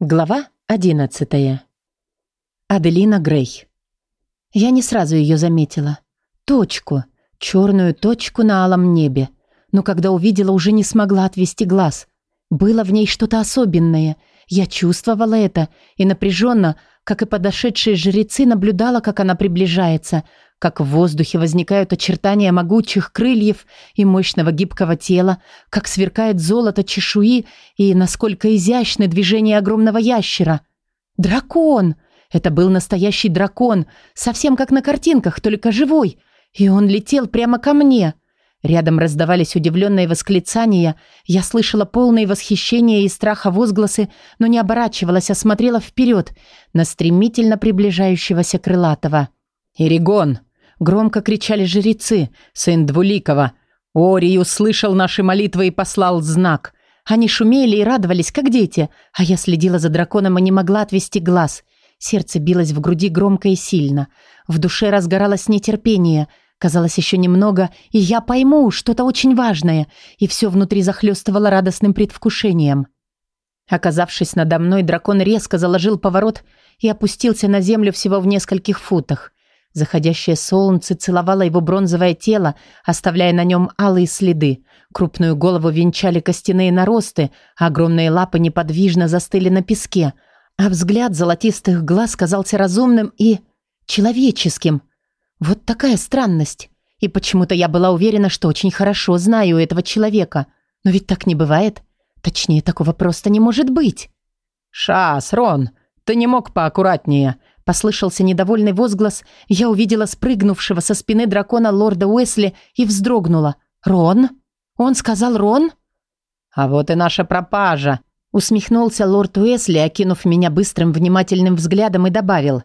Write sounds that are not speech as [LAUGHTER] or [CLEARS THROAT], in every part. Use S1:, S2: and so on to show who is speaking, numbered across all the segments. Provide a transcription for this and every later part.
S1: Глава 11. Аделина Грей. Я не сразу ее заметила. Точку, черную точку на алом небе. Но когда увидела, уже не смогла отвести глаз. Было в ней что-то особенное. Я чувствовала это и напряженно, как и подошедшие жрецы, наблюдала, как она приближается, как в воздухе возникают очертания могучих крыльев и мощного гибкого тела, как сверкает золото чешуи и насколько изящны движения огромного ящера. Дракон! Это был настоящий дракон, совсем как на картинках, только живой. И он летел прямо ко мне. Рядом раздавались удивленные восклицания. Я слышала полные восхищения и страха возгласы, но не оборачивалась, а смотрела вперед на стремительно приближающегося крылатого. «Иригон!» — громко кричали жрецы, сын Двуликова. «Орий услышал наши молитвы и послал знак». Они шумели и радовались, как дети, а я следила за драконом и не могла отвести глаз. Сердце билось в груди громко и сильно. В душе разгоралось нетерпение. Казалось, еще немного, и я пойму что-то очень важное, и все внутри захлестывало радостным предвкушением. Оказавшись надо мной, дракон резко заложил поворот и опустился на землю всего в нескольких футах. Заходящее солнце целовало его бронзовое тело, оставляя на нем алые следы. Крупную голову венчали костяные наросты, а огромные лапы неподвижно застыли на песке, а взгляд золотистых глаз казался разумным и... человеческим. Вот такая странность. И почему-то я была уверена, что очень хорошо знаю этого человека. Но ведь так не бывает. Точнее, такого просто не может быть.
S2: «Шас, Рон, ты не мог поаккуратнее?»
S1: Послышался недовольный возглас. Я увидела спрыгнувшего со спины дракона лорда Уэсли и вздрогнула. «Рон? Он сказал Рон?»
S2: «А вот и наша пропажа!»
S1: Усмехнулся лорд Уэсли, окинув меня быстрым внимательным взглядом и добавил.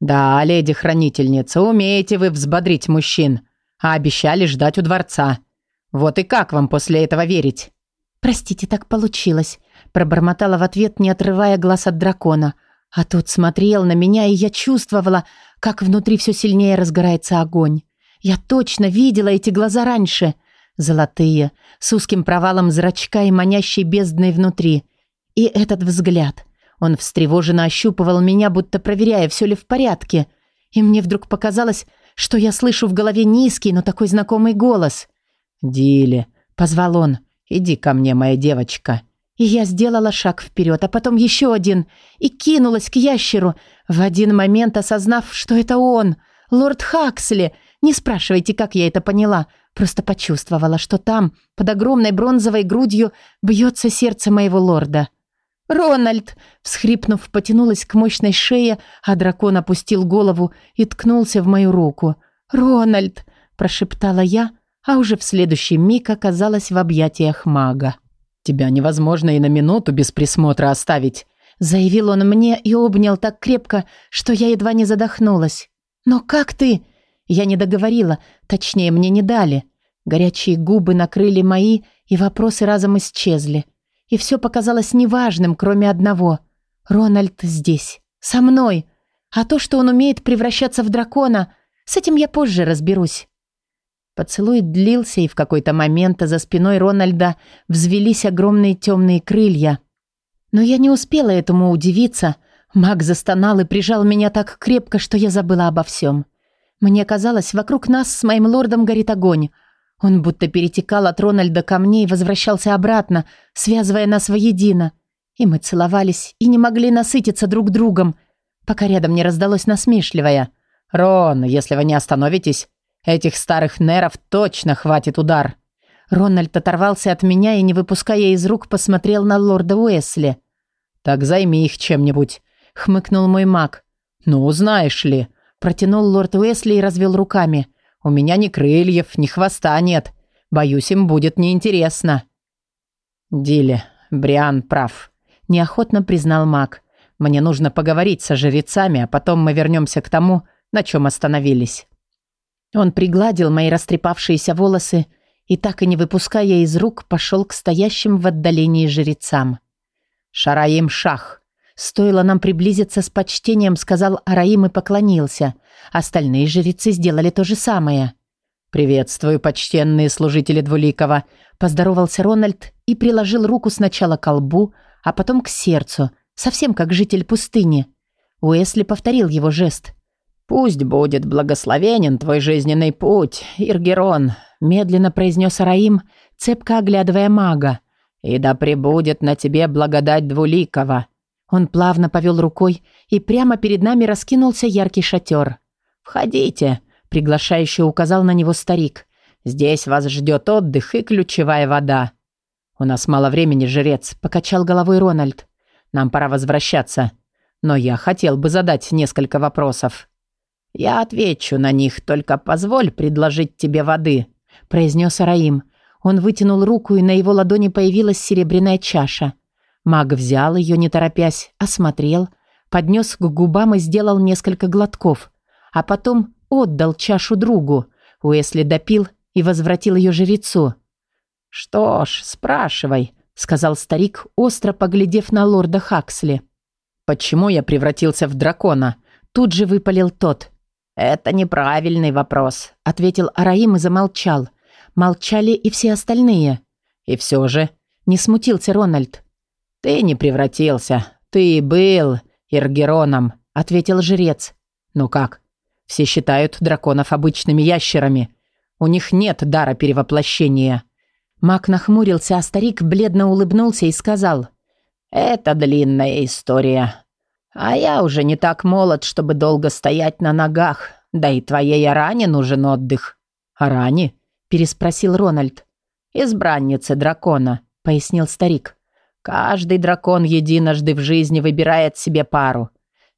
S2: «Да, леди-хранительница, умеете вы взбодрить мужчин, а обещали ждать у дворца. Вот и как вам после этого верить?»
S1: «Простите, так получилось», – пробормотала в ответ, не отрывая глаз от дракона – а тот смотрел на меня, и я чувствовала, как внутри все сильнее разгорается огонь. Я точно видела эти глаза раньше. Золотые, с узким провалом зрачка и манящей бездной внутри. И этот взгляд. Он встревоженно ощупывал меня, будто проверяя, все ли в порядке. И мне вдруг показалось, что я слышу в голове низкий, но такой знакомый голос.
S2: «Диле», — позвал он, — «иди ко мне, моя девочка».
S1: И я сделала шаг вперед, а потом еще один, и кинулась к ящеру, в один момент осознав, что это он, лорд Хаксли. Не спрашивайте, как я это поняла, просто почувствовала, что там, под огромной бронзовой грудью, бьется сердце моего лорда. «Рональд!» — всхрипнув, потянулась к мощной шее, а дракон опустил голову и ткнулся в мою руку. «Рональд!» — прошептала я, а уже в следующий миг оказалась в объятиях мага.
S2: «Тебя невозможно и на минуту без присмотра оставить»,
S1: заявил он мне и обнял так крепко, что я едва не задохнулась. «Но как ты?» Я не договорила, точнее, мне не дали. Горячие губы накрыли мои, и вопросы разом исчезли. И все показалось неважным, кроме одного. Рональд здесь, со мной. А то, что он умеет превращаться в дракона, с этим я позже разберусь. Поцелуй длился, и в какой-то момент за спиной Рональда взвелись огромные темные крылья. Но я не успела этому удивиться. Маг застонал и прижал меня так крепко, что я забыла обо всем. Мне казалось, вокруг нас с моим лордом горит огонь. Он будто перетекал от Рональда ко мне и возвращался обратно, связывая нас воедино. И мы целовались и не могли насытиться друг другом, пока рядом не раздалось насмешливое.
S2: «Рон, если вы не остановитесь, Этих старых неров точно хватит удар.
S1: Рональд оторвался от меня и, не выпуская из рук, посмотрел на лорда Уэсли.
S2: «Так займи их чем-нибудь», — хмыкнул мой маг.
S1: «Ну, знаешь ли», — протянул лорд Уэсли и развел руками. «У меня ни крыльев, ни хвоста нет. Боюсь, им будет неинтересно».
S2: «Диле, Бриан прав», — неохотно признал маг. «Мне нужно поговорить со жрецами, а потом мы вернемся к тому, на чем остановились».
S1: Он пригладил мои растрепавшиеся волосы и, так и не выпуская из рук, пошел к стоящим в отдалении жрецам.
S2: «Шараим шах!»
S1: Стоило нам приблизиться с почтением, сказал Араим и поклонился. Остальные жрецы сделали то же самое.
S2: «Приветствую, почтенные служители Двуликова!» Поздоровался Рональд и приложил руку сначала к колбу, а потом к сердцу,
S1: совсем как житель пустыни. Уэсли повторил его жест.
S2: «Пусть будет благословенен твой жизненный путь, Иргерон», медленно произнес Араим, цепко оглядывая мага. «И да пребудет на тебе благодать двуликого».
S1: Он плавно повел рукой, и прямо перед нами раскинулся яркий шатер.
S2: «Входите», — приглашающе указал на него старик. «Здесь вас ждет отдых и ключевая вода». «У нас мало времени, жрец», — покачал головой Рональд. «Нам пора возвращаться. Но я хотел бы задать несколько вопросов». «Я отвечу на них, только позволь предложить тебе воды», —
S1: произнес Араим. Он вытянул руку, и на его ладони появилась серебряная чаша. Маг взял ее, не торопясь, осмотрел, поднес к губам и сделал несколько глотков, а потом отдал чашу другу. Уэсли допил и возвратил ее жрецу.
S2: «Что ж, спрашивай», — сказал старик, остро поглядев на лорда Хаксли. «Почему я превратился в дракона?» Тут же выпалил тот. «Это неправильный вопрос», — ответил Араим и замолчал. Молчали и все остальные. «И все же...» — не смутился Рональд. «Ты не превратился. Ты был Иргероном», — ответил жрец. «Ну как? Все считают драконов обычными ящерами. У них нет дара перевоплощения».
S1: Маг нахмурился, а старик бледно улыбнулся и сказал.
S2: «Это длинная история. А я уже не так молод, чтобы долго стоять на ногах. Да и твоей Аране нужен отдых».
S1: «Аране?» – переспросил Рональд.
S2: «Избранница дракона», – пояснил старик. «Каждый дракон единожды в жизни выбирает себе пару.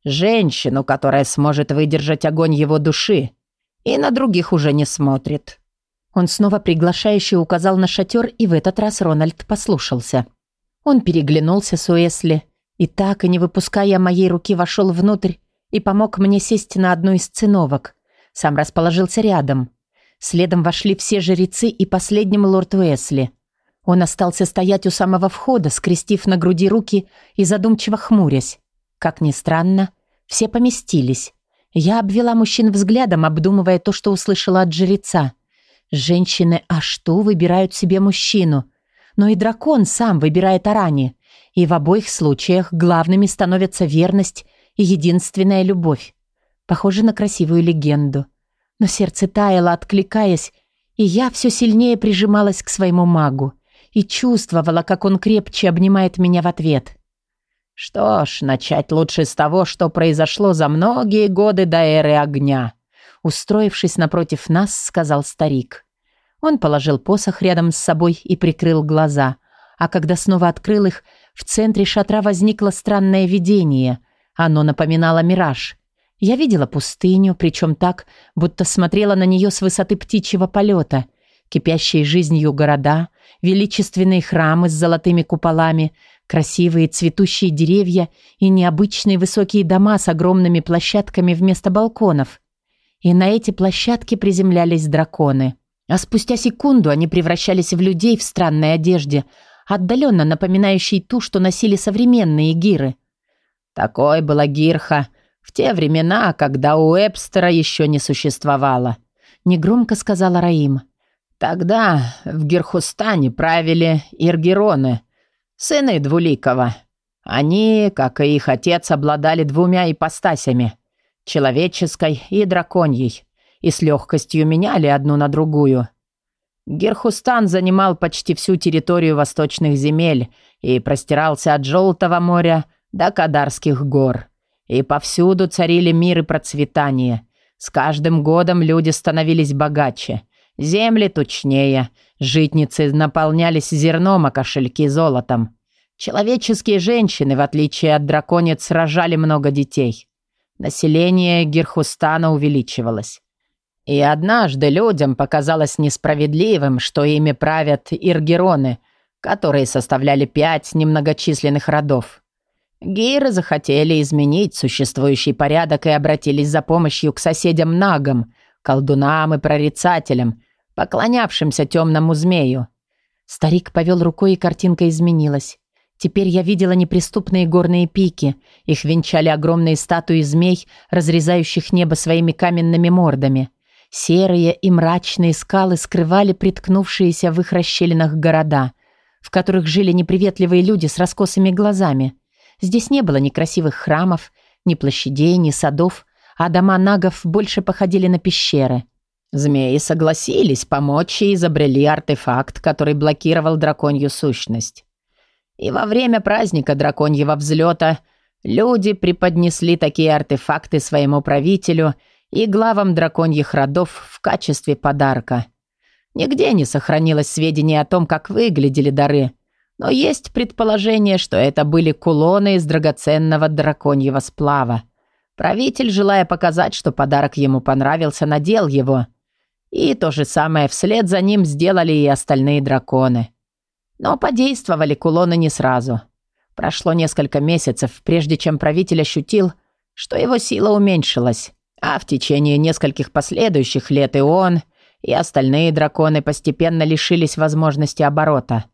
S2: Женщину, которая сможет выдержать огонь его души. И на других уже не смотрит».
S1: Он снова приглашающе указал на шатер, и в этот раз Рональд послушался. Он переглянулся с Уэсли и так, и не выпуская моей руки, вошел внутрь и помог мне сесть на одну из циновок. Сам расположился рядом. Следом вошли все жрецы и последним лорд Уэсли. Он остался стоять у самого входа, скрестив на груди руки и задумчиво хмурясь. Как ни странно, все поместились. Я обвела мужчин взглядом, обдумывая то, что услышала от жреца. Женщины а что выбирают себе мужчину? Но и дракон сам выбирает Арани. И в обоих случаях главными становятся верность и единственная любовь. Похоже на красивую легенду. Но сердце таяло, откликаясь, и я все сильнее прижималась к своему магу и чувствовала, как он крепче обнимает меня в ответ.
S2: «Что ж, начать лучше с того, что произошло за многие годы до эры огня», устроившись напротив нас, сказал старик. Он положил посох рядом с собой и прикрыл глаза, а когда снова открыл их, в центре шатра возникло странное видение. Оно напоминало мираж. Я видела пустыню, причем так, будто смотрела на нее с высоты птичьего полета. Кипящие жизнью города, величественные храмы с золотыми куполами, красивые цветущие деревья и необычные высокие дома с огромными площадками вместо балконов. И на эти площадки приземлялись драконы. А спустя секунду они превращались в людей в странной одежде – отдаленно напоминающий ту, что носили современные гиры. Такой была гирха в те времена, когда у Эбстера еще не существовало, негромко сказала Раим. Тогда в Герхустане правили Иргероны, сыны Двуликова. Они, как и их отец, обладали двумя ипостасями – человеческой и драконьей, и с легкостью меняли одну на другую – Герхустан занимал почти всю территорию восточных земель и простирался от Желтого моря до Кадарских гор. И повсюду царили мир и процветание. С каждым годом люди становились богаче, земли тучнее, житницы наполнялись зерном, а кошельки золотом. Человеческие женщины, в отличие от драконец, рожали много детей. Население Герхустана увеличивалось. И однажды людям показалось несправедливым, что ими правят иргероны, которые составляли пять немногочисленных родов. Гейры захотели изменить существующий порядок и обратились за помощью к соседям-нагам, колдунам и прорицателям, поклонявшимся темному змею. Старик повел рукой, и картинка изменилась. Теперь я видела неприступные горные пики. Их венчали огромные статуи змей, разрезающих небо своими каменными мордами. Серые и мрачные скалы скрывали приткнувшиеся в их расщелинах города, в которых жили неприветливые люди с раскосыми глазами. Здесь не было ни красивых храмов, ни площадей, ни садов, а дома нагов больше походили на пещеры. Змеи согласились помочь и изобрели артефакт, который блокировал драконью сущность. И во время праздника драконьего взлета люди преподнесли такие артефакты своему правителю и главам драконьих родов в качестве подарка. Нигде не сохранилось сведений о том, как выглядели дары, но есть предположение, что это были кулоны из драгоценного драконьего сплава. Правитель, желая показать, что подарок ему понравился, надел его – и то же самое вслед за ним сделали и остальные драконы. Но подействовали кулоны не сразу. Прошло несколько месяцев, прежде чем правитель ощутил, что его сила уменьшилась, а в течение нескольких последующих лет и он, и остальные драконы постепенно лишились возможности оборота.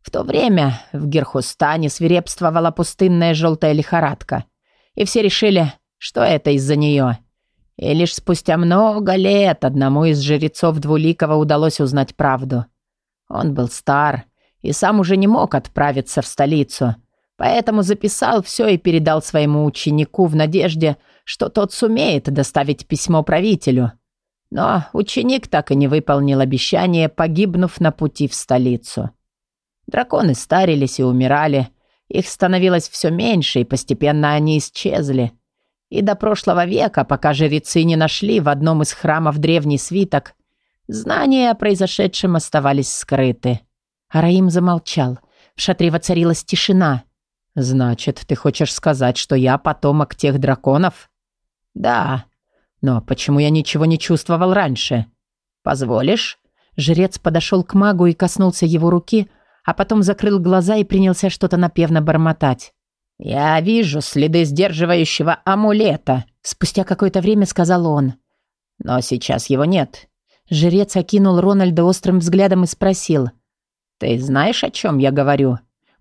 S2: В то время в Герхустане свирепствовала пустынная желтая лихорадка, и все решили, что это из-за нее – и лишь спустя много лет одному из жрецов Двуликова удалось узнать правду. Он был стар и сам уже не мог отправиться в столицу, поэтому записал все и передал своему ученику в надежде, что тот сумеет доставить письмо правителю. Но ученик так и не выполнил обещание, погибнув на пути в столицу. Драконы старились и умирали, их становилось все меньше, и постепенно они исчезли – и до прошлого века, пока жрецы не нашли в одном из храмов древний свиток, знания о произошедшем оставались скрыты. Араим замолчал. В шатре воцарилась тишина. «Значит, ты хочешь сказать, что я потомок тех драконов?» «Да. Но почему я ничего не чувствовал раньше?» «Позволишь?» Жрец подошел к магу и коснулся его руки, а потом закрыл глаза и принялся что-то напевно бормотать. «Я вижу следы сдерживающего амулета», — спустя какое-то время сказал он. «Но сейчас его нет». Жрец окинул Рональда острым взглядом и спросил. «Ты знаешь, о чем я говорю?»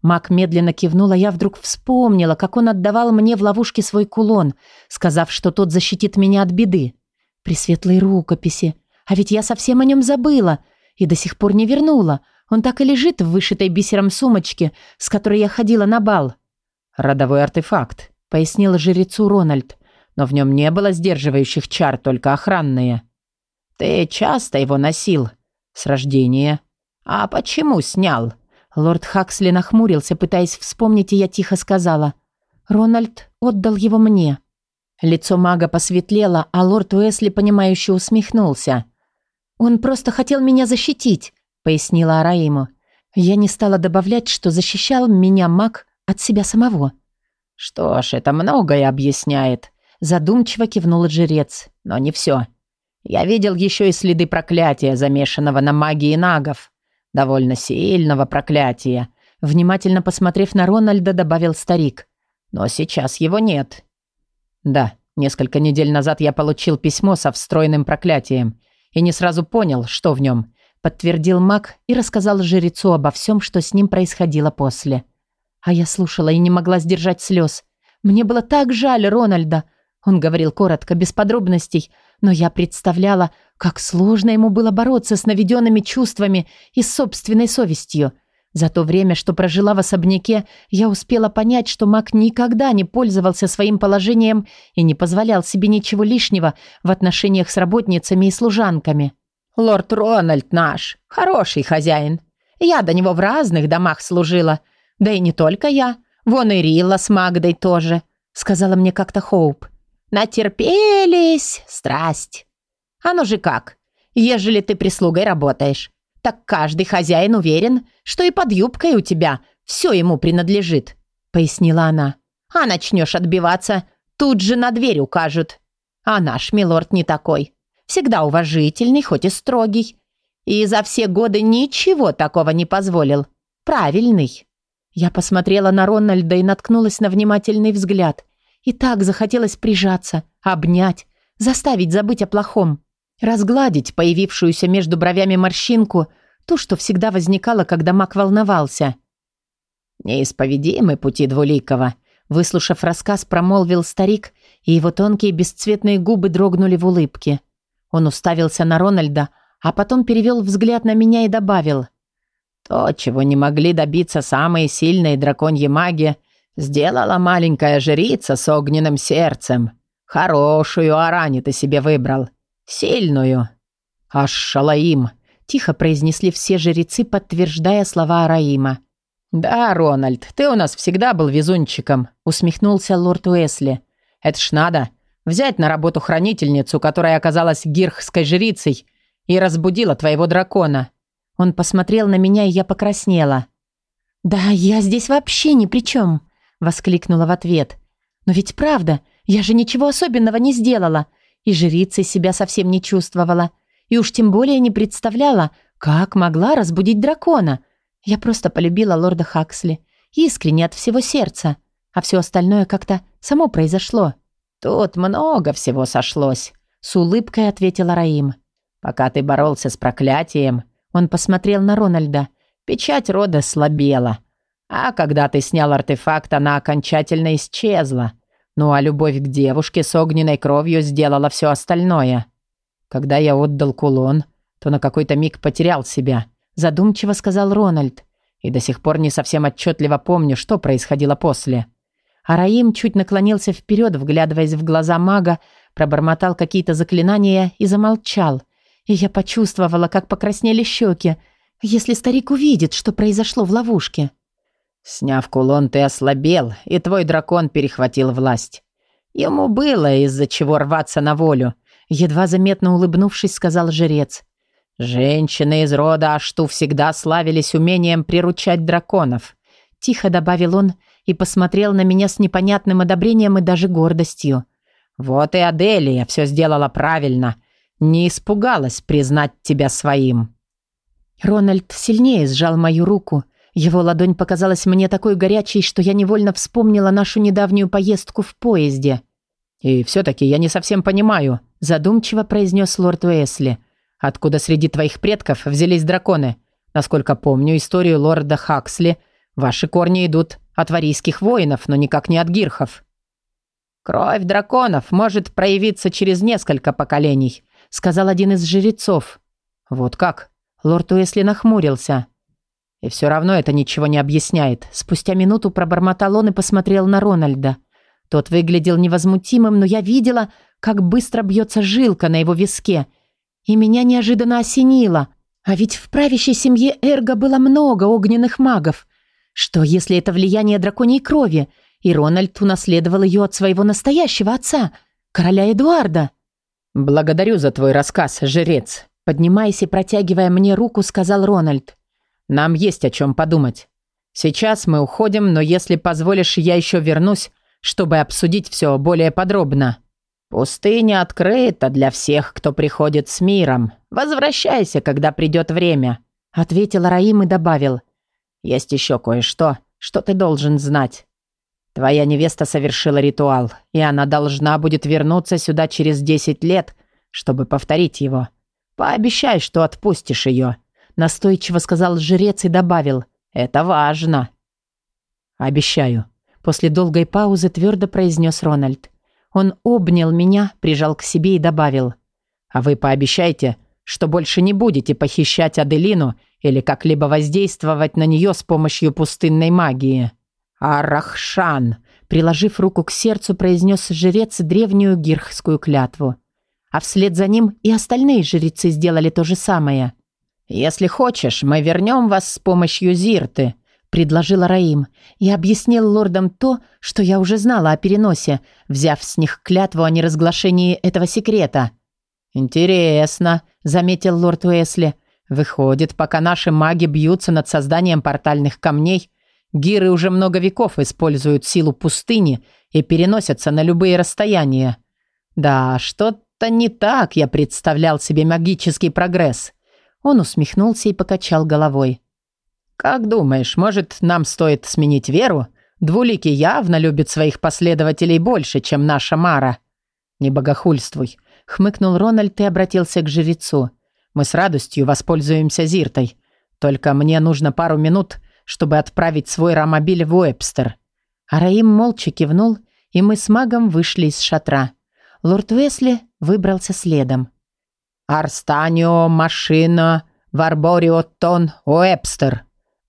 S2: Мак медленно кивнул, а я вдруг вспомнила, как он отдавал мне в ловушке свой кулон, сказав, что тот защитит меня от беды. При светлой рукописи. А ведь я совсем о нем забыла и до сих пор не вернула. Он так и лежит в вышитой бисером сумочке, с которой я ходила на бал. «Родовой артефакт», — пояснил жрецу Рональд, «но в нем не было сдерживающих чар, только охранные». «Ты часто его носил?» «С рождения». «А почему снял?» Лорд Хаксли нахмурился, пытаясь вспомнить, и я тихо сказала. «Рональд отдал его мне». Лицо мага посветлело, а лорд Уэсли, понимающе усмехнулся. «Он просто хотел меня защитить», — пояснила Араиму. Я не стала добавлять, что защищал меня маг от себя самого. «Что ж, это многое объясняет», — задумчиво кивнул жрец. «Но не все. Я видел еще и следы проклятия, замешанного на магии нагов. Довольно сильного проклятия». Внимательно посмотрев на Рональда, добавил старик. «Но сейчас его нет». «Да, несколько недель назад я получил письмо со встроенным проклятием и не сразу понял, что в нем», подтвердил маг и рассказал жрецу обо всем, что с ним происходило после. А я слушала и не могла сдержать слез. Мне было так жаль Рональда. Он говорил коротко, без подробностей, но я представляла, как сложно ему было бороться с наведенными чувствами и собственной совестью. За то время, что прожила в особняке, я успела понять, что Мак никогда не пользовался своим положением и не позволял себе ничего лишнего в отношениях с работницами и служанками. «Лорд Рональд наш, хороший хозяин. Я до него в разных домах служила, да и не только я. Вон и Рилла с Магдой тоже», — сказала мне как-то Хоуп. «Натерпелись, страсть. Оно же как, ежели ты прислугой работаешь, так каждый хозяин уверен, что и под юбкой у тебя все ему принадлежит», — пояснила она. «А начнешь отбиваться, тут же на дверь укажут. А наш милорд не такой. Всегда уважительный, хоть и строгий. И за все годы ничего такого не позволил. Правильный». Я посмотрела на Рональда и наткнулась на внимательный взгляд. И так захотелось прижаться, обнять, заставить забыть о плохом. Разгладить появившуюся между бровями морщинку, ту, что всегда возникала, когда маг волновался. «Неисповедимы пути Двуликова», выслушав рассказ, промолвил старик, и его тонкие бесцветные губы дрогнули в улыбке. Он уставился на Рональда, а потом перевел взгляд на меня и добавил – то, чего не могли добиться самые сильные драконьи маги, Сделала маленькая жрица с огненным сердцем. Хорошую Арани ты себе выбрал. Сильную.
S1: Аш Шалаим, тихо произнесли все жрецы, подтверждая слова Араима.
S2: «Да, Рональд, ты у нас всегда был везунчиком», — усмехнулся лорд Уэсли. «Это ж надо. Взять на работу хранительницу, которая оказалась гирхской жрицей и разбудила твоего дракона».
S1: Он посмотрел на меня, и я покраснела. «Да, я здесь вообще ни при чем», — воскликнула в ответ. «Но ведь правда, я же ничего особенного не сделала, и жрицей себя совсем не чувствовала, и уж тем более не представляла, как могла разбудить дракона. Я просто полюбила лорда Хаксли, искренне от всего сердца, а все остальное как-то само произошло».
S2: «Тут много всего сошлось», — с улыбкой ответила Раим. «Пока ты боролся с проклятием, он посмотрел на Рональда. Печать рода слабела. А когда ты снял артефакт, она окончательно исчезла. Ну а любовь к девушке с огненной кровью сделала все остальное. Когда я отдал кулон, то на какой-то миг потерял себя», — задумчиво сказал Рональд. «И до сих пор не совсем отчетливо помню, что происходило после».
S1: А Раим чуть наклонился вперед, вглядываясь в глаза мага, пробормотал какие-то заклинания и замолчал. И я почувствовала, как покраснели щеки, если старик увидит, что произошло в ловушке.
S2: «Сняв кулон, ты ослабел, и твой дракон перехватил власть. Ему было из-за чего рваться на волю», едва заметно улыбнувшись, сказал жрец. «Женщины из рода Ашту всегда славились умением приручать драконов»,
S1: тихо добавил он и посмотрел на меня с непонятным одобрением и даже гордостью.
S2: «Вот и Аделия все сделала правильно. Не испугалась признать тебя своим».
S1: Рональд сильнее сжал мою руку. Его ладонь показалась мне такой горячей, что я невольно вспомнила нашу недавнюю поездку в поезде.
S2: «И все-таки я не совсем понимаю», – задумчиво произнес лорд Уэсли. «Откуда среди твоих предков взялись драконы? Насколько помню историю лорда Хаксли, ваши корни идут от варийских воинов, но никак не от гирхов. «Кровь драконов может проявиться через несколько поколений», сказал один из жрецов. «Вот как?» Лорд Уэсли нахмурился. И все равно это ничего не объясняет. Спустя минуту пробормотал он и посмотрел на Рональда. Тот выглядел невозмутимым, но я видела, как быстро бьется жилка на его виске. И меня неожиданно осенило. А ведь в правящей семье Эрго было много огненных магов. Что, если это влияние драконьей крови, и Рональд унаследовал ее от своего настоящего отца, короля Эдуарда? «Благодарю за твой рассказ, жрец», поднимаясь и протягивая мне руку, сказал Рональд. «Нам есть о чем подумать. Сейчас мы уходим, но если позволишь, я еще вернусь, чтобы обсудить все более подробно». «Пустыня открыта для всех, кто приходит с миром. Возвращайся, когда придет время», — ответил Раим и добавил. Есть еще кое-что, что ты должен знать. Твоя невеста совершила ритуал, и она должна будет вернуться сюда через 10 лет, чтобы повторить его. Пообещай, что отпустишь ее», — настойчиво сказал жрец и добавил. «Это важно». «Обещаю», — после долгой паузы твердо произнес Рональд. Он обнял меня, прижал к себе и добавил. «А вы пообещайте, что больше не будете похищать Аделину или как-либо воздействовать на нее с помощью пустынной магии. «Арахшан!» Приложив руку к сердцу, произнес жрец древнюю гирхскую клятву. А вслед за ним и остальные жрецы сделали то же самое. «Если хочешь, мы вернем вас с помощью Зирты», — предложила Раим, и объяснил лордам то, что я уже знала о переносе, взяв с них клятву о неразглашении этого секрета. «Интересно», — заметил лорд Уэсли. «Выходит, пока наши маги бьются над созданием портальных камней, гиры уже много веков используют силу пустыни и переносятся на любые расстояния. Да, что-то не так я представлял себе магический прогресс». Он усмехнулся и покачал головой. «Как думаешь, может, нам стоит сменить веру? Двуликий явно любит своих последователей больше, чем наша Мара». «Не богохульствуй хмыкнул Рональд и обратился к жрецу. «Мы с радостью воспользуемся Зиртой. Только мне нужно пару минут, чтобы отправить свой ромобиль в Уэбстер». Араим молча кивнул, и мы с магом вышли из шатра. Лорд Уэсли выбрался следом. «Арстанио, машина, Варборио, Тон, Уэбстер»,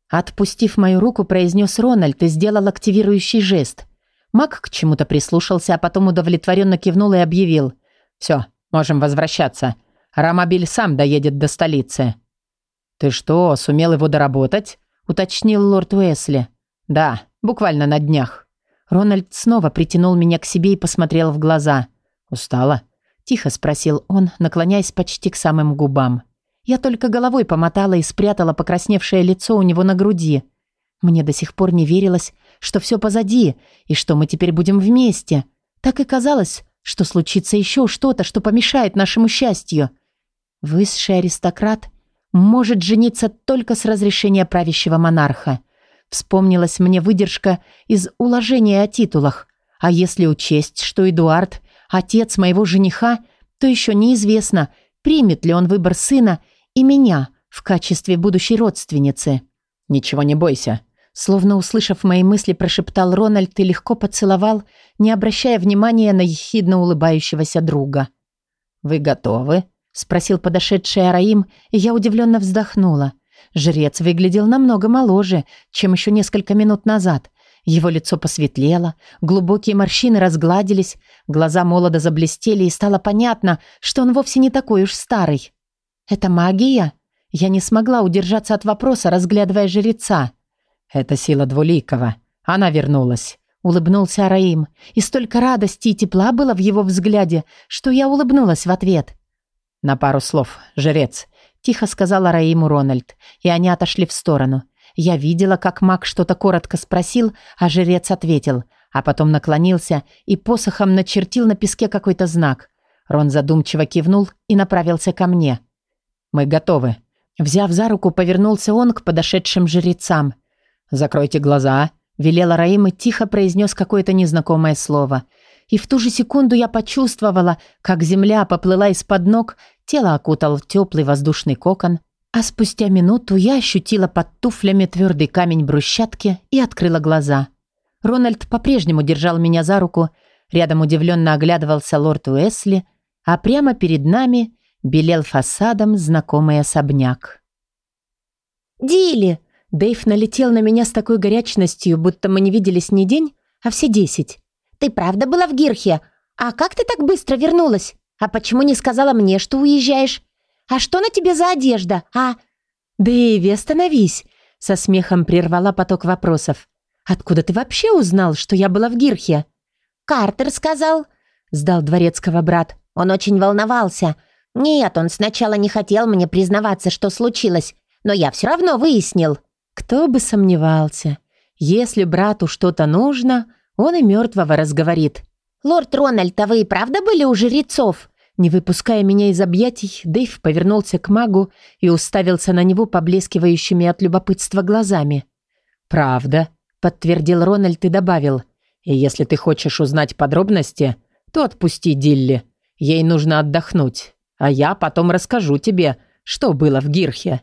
S1: Отпустив мою руку, произнес Рональд и сделал активирующий жест. Мак к чему-то прислушался, а потом удовлетворенно кивнул и объявил.
S2: «Все, можем возвращаться. Рамобиль сам доедет до столицы».
S1: «Ты что, сумел его доработать?» – уточнил лорд Уэсли.
S2: «Да, буквально на днях».
S1: Рональд снова притянул меня к себе и посмотрел в глаза.
S2: «Устала?»
S1: – тихо спросил он, наклоняясь почти к самым губам. Я только головой помотала и спрятала покрасневшее лицо у него на груди. Мне до сих пор не верилось, что все позади и что мы теперь будем вместе. Так и казалось, что случится еще что-то, что помешает нашему счастью. Высший аристократ может жениться только с разрешения правящего монарха. Вспомнилась мне выдержка из уложения о титулах. А если учесть, что Эдуард – отец моего жениха, то еще неизвестно, примет ли он выбор сына и меня в качестве будущей родственницы.
S2: «Ничего не бойся»,
S1: Словно услышав мои мысли, прошептал Рональд и легко поцеловал, не обращая внимания на ехидно улыбающегося друга.
S2: «Вы готовы?»
S1: – спросил подошедший Араим, и я удивленно вздохнула. Жрец выглядел намного моложе, чем еще несколько минут назад. Его лицо посветлело, глубокие морщины разгладились, глаза молодо заблестели, и стало понятно, что он вовсе не такой уж старый. «Это магия?» Я не смогла удержаться от вопроса, разглядывая жреца.
S2: «Это сила Двуликова. Она вернулась», —
S1: улыбнулся Араим. И столько радости и тепла было в его взгляде, что я улыбнулась в ответ.
S2: «На пару слов, жрец», — тихо сказал Араиму Рональд, и они отошли в сторону.
S1: Я видела, как маг что-то коротко спросил, а жрец ответил, а потом наклонился и посохом начертил на песке какой-то знак. Рон задумчиво кивнул и направился ко мне.
S2: «Мы готовы».
S1: Взяв за руку, повернулся он к подошедшим жрецам.
S2: «Закройте глаза», —
S1: велела Раим и тихо произнес какое-то незнакомое слово. И в ту же секунду я почувствовала, как земля поплыла из-под ног, тело окутал теплый воздушный кокон, а спустя минуту я ощутила под туфлями твердый камень брусчатки и открыла глаза. Рональд по-прежнему держал меня за руку, рядом удивленно оглядывался лорд Уэсли, а прямо перед нами белел фасадом знакомый особняк.
S3: «Дилли!»
S1: Дэйв налетел на меня с такой горячностью, будто мы не виделись не день, а все десять.
S3: «Ты правда была в Гирхе? А как ты так быстро вернулась? А почему не сказала мне, что уезжаешь? А что на тебе за одежда, а?»
S1: «Дэйви, остановись!» Со смехом прервала поток вопросов. «Откуда ты вообще узнал, что я была в Гирхе?»
S3: «Картер сказал», —
S1: сдал дворецкого брат.
S3: «Он очень волновался. Нет, он сначала не хотел мне признаваться, что случилось, но я все равно выяснил».
S1: Кто бы сомневался. Если брату что-то нужно, он и мертвого разговорит.
S3: «Лорд Рональд, а вы и правда были у жрецов?»
S1: Не выпуская меня из объятий, Дэйв повернулся к магу и уставился на него поблескивающими от любопытства глазами.
S2: «Правда», — подтвердил Рональд и добавил. «И если ты хочешь узнать подробности, то отпусти Дилли. Ей нужно отдохнуть. А я потом расскажу тебе, что было в Гирхе».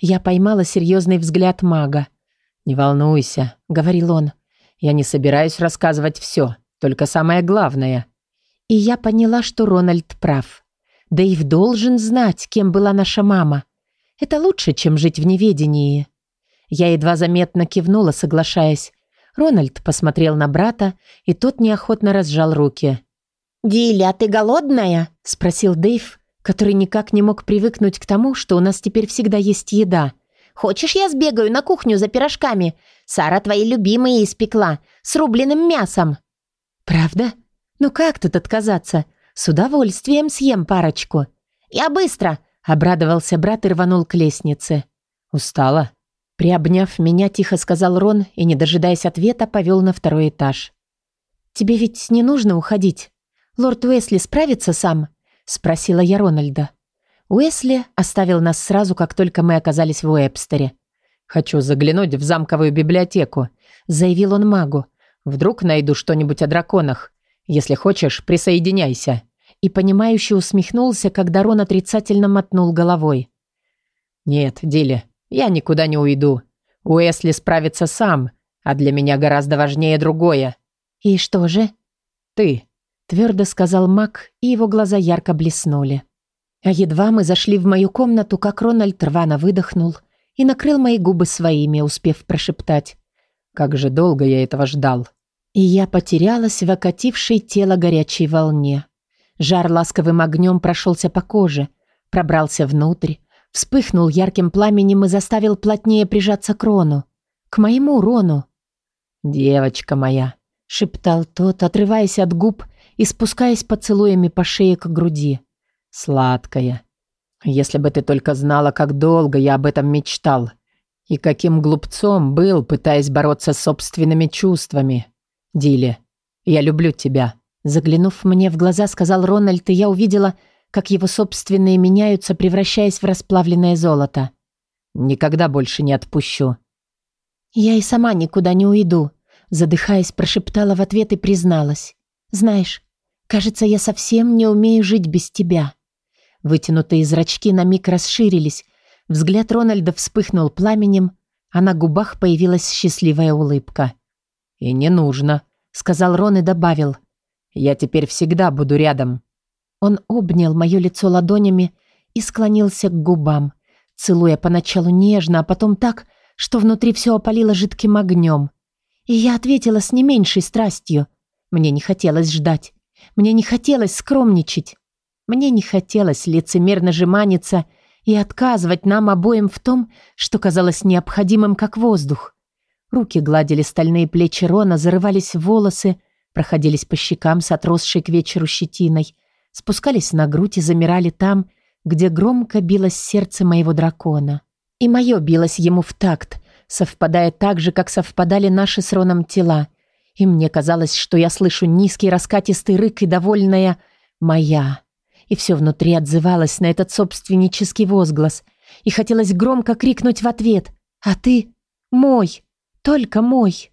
S1: Я поймала серьезный взгляд мага.
S2: «Не волнуйся», — говорил он. «Я не собираюсь рассказывать все, только самое главное».
S1: И я поняла, что Рональд прав. Дэйв должен знать, кем была наша мама. Это лучше, чем жить в неведении. Я едва заметно кивнула, соглашаясь. Рональд посмотрел на брата, и тот неохотно разжал руки.
S3: «Диля, ты голодная?»
S1: — спросил Дэйв, который никак не мог привыкнуть к тому, что у нас теперь всегда есть еда.
S3: «Хочешь, я сбегаю на кухню за пирожками? Сара твои любимые испекла, с рубленым мясом».
S1: «Правда? Ну как тут отказаться? С удовольствием съем парочку».
S3: «Я быстро!»
S1: — обрадовался брат и рванул к лестнице.
S2: «Устала?»
S1: Приобняв меня, тихо сказал Рон и, не дожидаясь ответа, повел на второй этаж. «Тебе ведь не нужно уходить. Лорд Уэсли справится сам?» Спросила я Рональда. Уэсли оставил нас сразу, как только мы оказались в Уэбстере.
S2: «Хочу заглянуть в замковую библиотеку», — заявил он магу. «Вдруг найду что-нибудь о драконах. Если хочешь, присоединяйся».
S1: И понимающе усмехнулся, когда Рон отрицательно мотнул головой.
S2: «Нет, Дилли, я никуда не уйду. Уэсли справится сам, а для меня гораздо важнее другое».
S1: «И что же?»
S2: «Ты»,
S1: твердо сказал Мак, и его глаза ярко блеснули. А едва мы зашли в мою комнату, как Рональд рвано выдохнул и накрыл мои губы своими, успев прошептать.
S2: «Как же долго я этого ждал!»
S1: И я потерялась в окатившей тело горячей волне. Жар ласковым огнем прошелся по коже, пробрался внутрь, вспыхнул ярким пламенем и заставил плотнее прижаться к Рону. К моему Рону.
S2: «Девочка моя!»
S1: — шептал тот, отрываясь от губ и спускаясь поцелуями по шее к груди.
S2: «Сладкая! Если бы ты только знала, как долго я об этом мечтал и каким глупцом был, пытаясь бороться с собственными чувствами. Дилли, я люблю тебя!»
S1: Заглянув мне в глаза, сказал Рональд, и я увидела, как его собственные меняются, превращаясь в расплавленное золото.
S2: «Никогда больше не отпущу».
S1: «Я и сама никуда не уйду», задыхаясь, прошептала в ответ и призналась. «Знаешь, кажется, я совсем не умею жить без тебя». Вытянутые зрачки на миг расширились, взгляд Рональда вспыхнул пламенем, а на губах появилась счастливая улыбка.
S2: «И не нужно», — сказал Рон и добавил. «Я теперь всегда буду рядом».
S1: Он обнял мое лицо ладонями и склонился к губам, целуя поначалу нежно, а потом так, что внутри все опалило жидким огнем. И я ответила с не меньшей страстью. Мне не хотелось ждать. Мне не хотелось скромничать. Мне не хотелось лицемерно жеманиться и отказывать нам обоим в том, что казалось необходимым, как воздух. Руки гладили стальные плечи Рона, зарывались в волосы, проходились по щекам с отросшей к вечеру щетиной, спускались на грудь и замирали там, где громко билось сердце моего дракона. И мое билось ему в такт, совпадая так же, как совпадали наши с Роном тела. И мне казалось, что я слышу низкий раскатистый рык и довольная «моя» и все внутри отзывалось на этот собственнический возглас, и хотелось громко крикнуть в ответ «А ты мой, только мой!»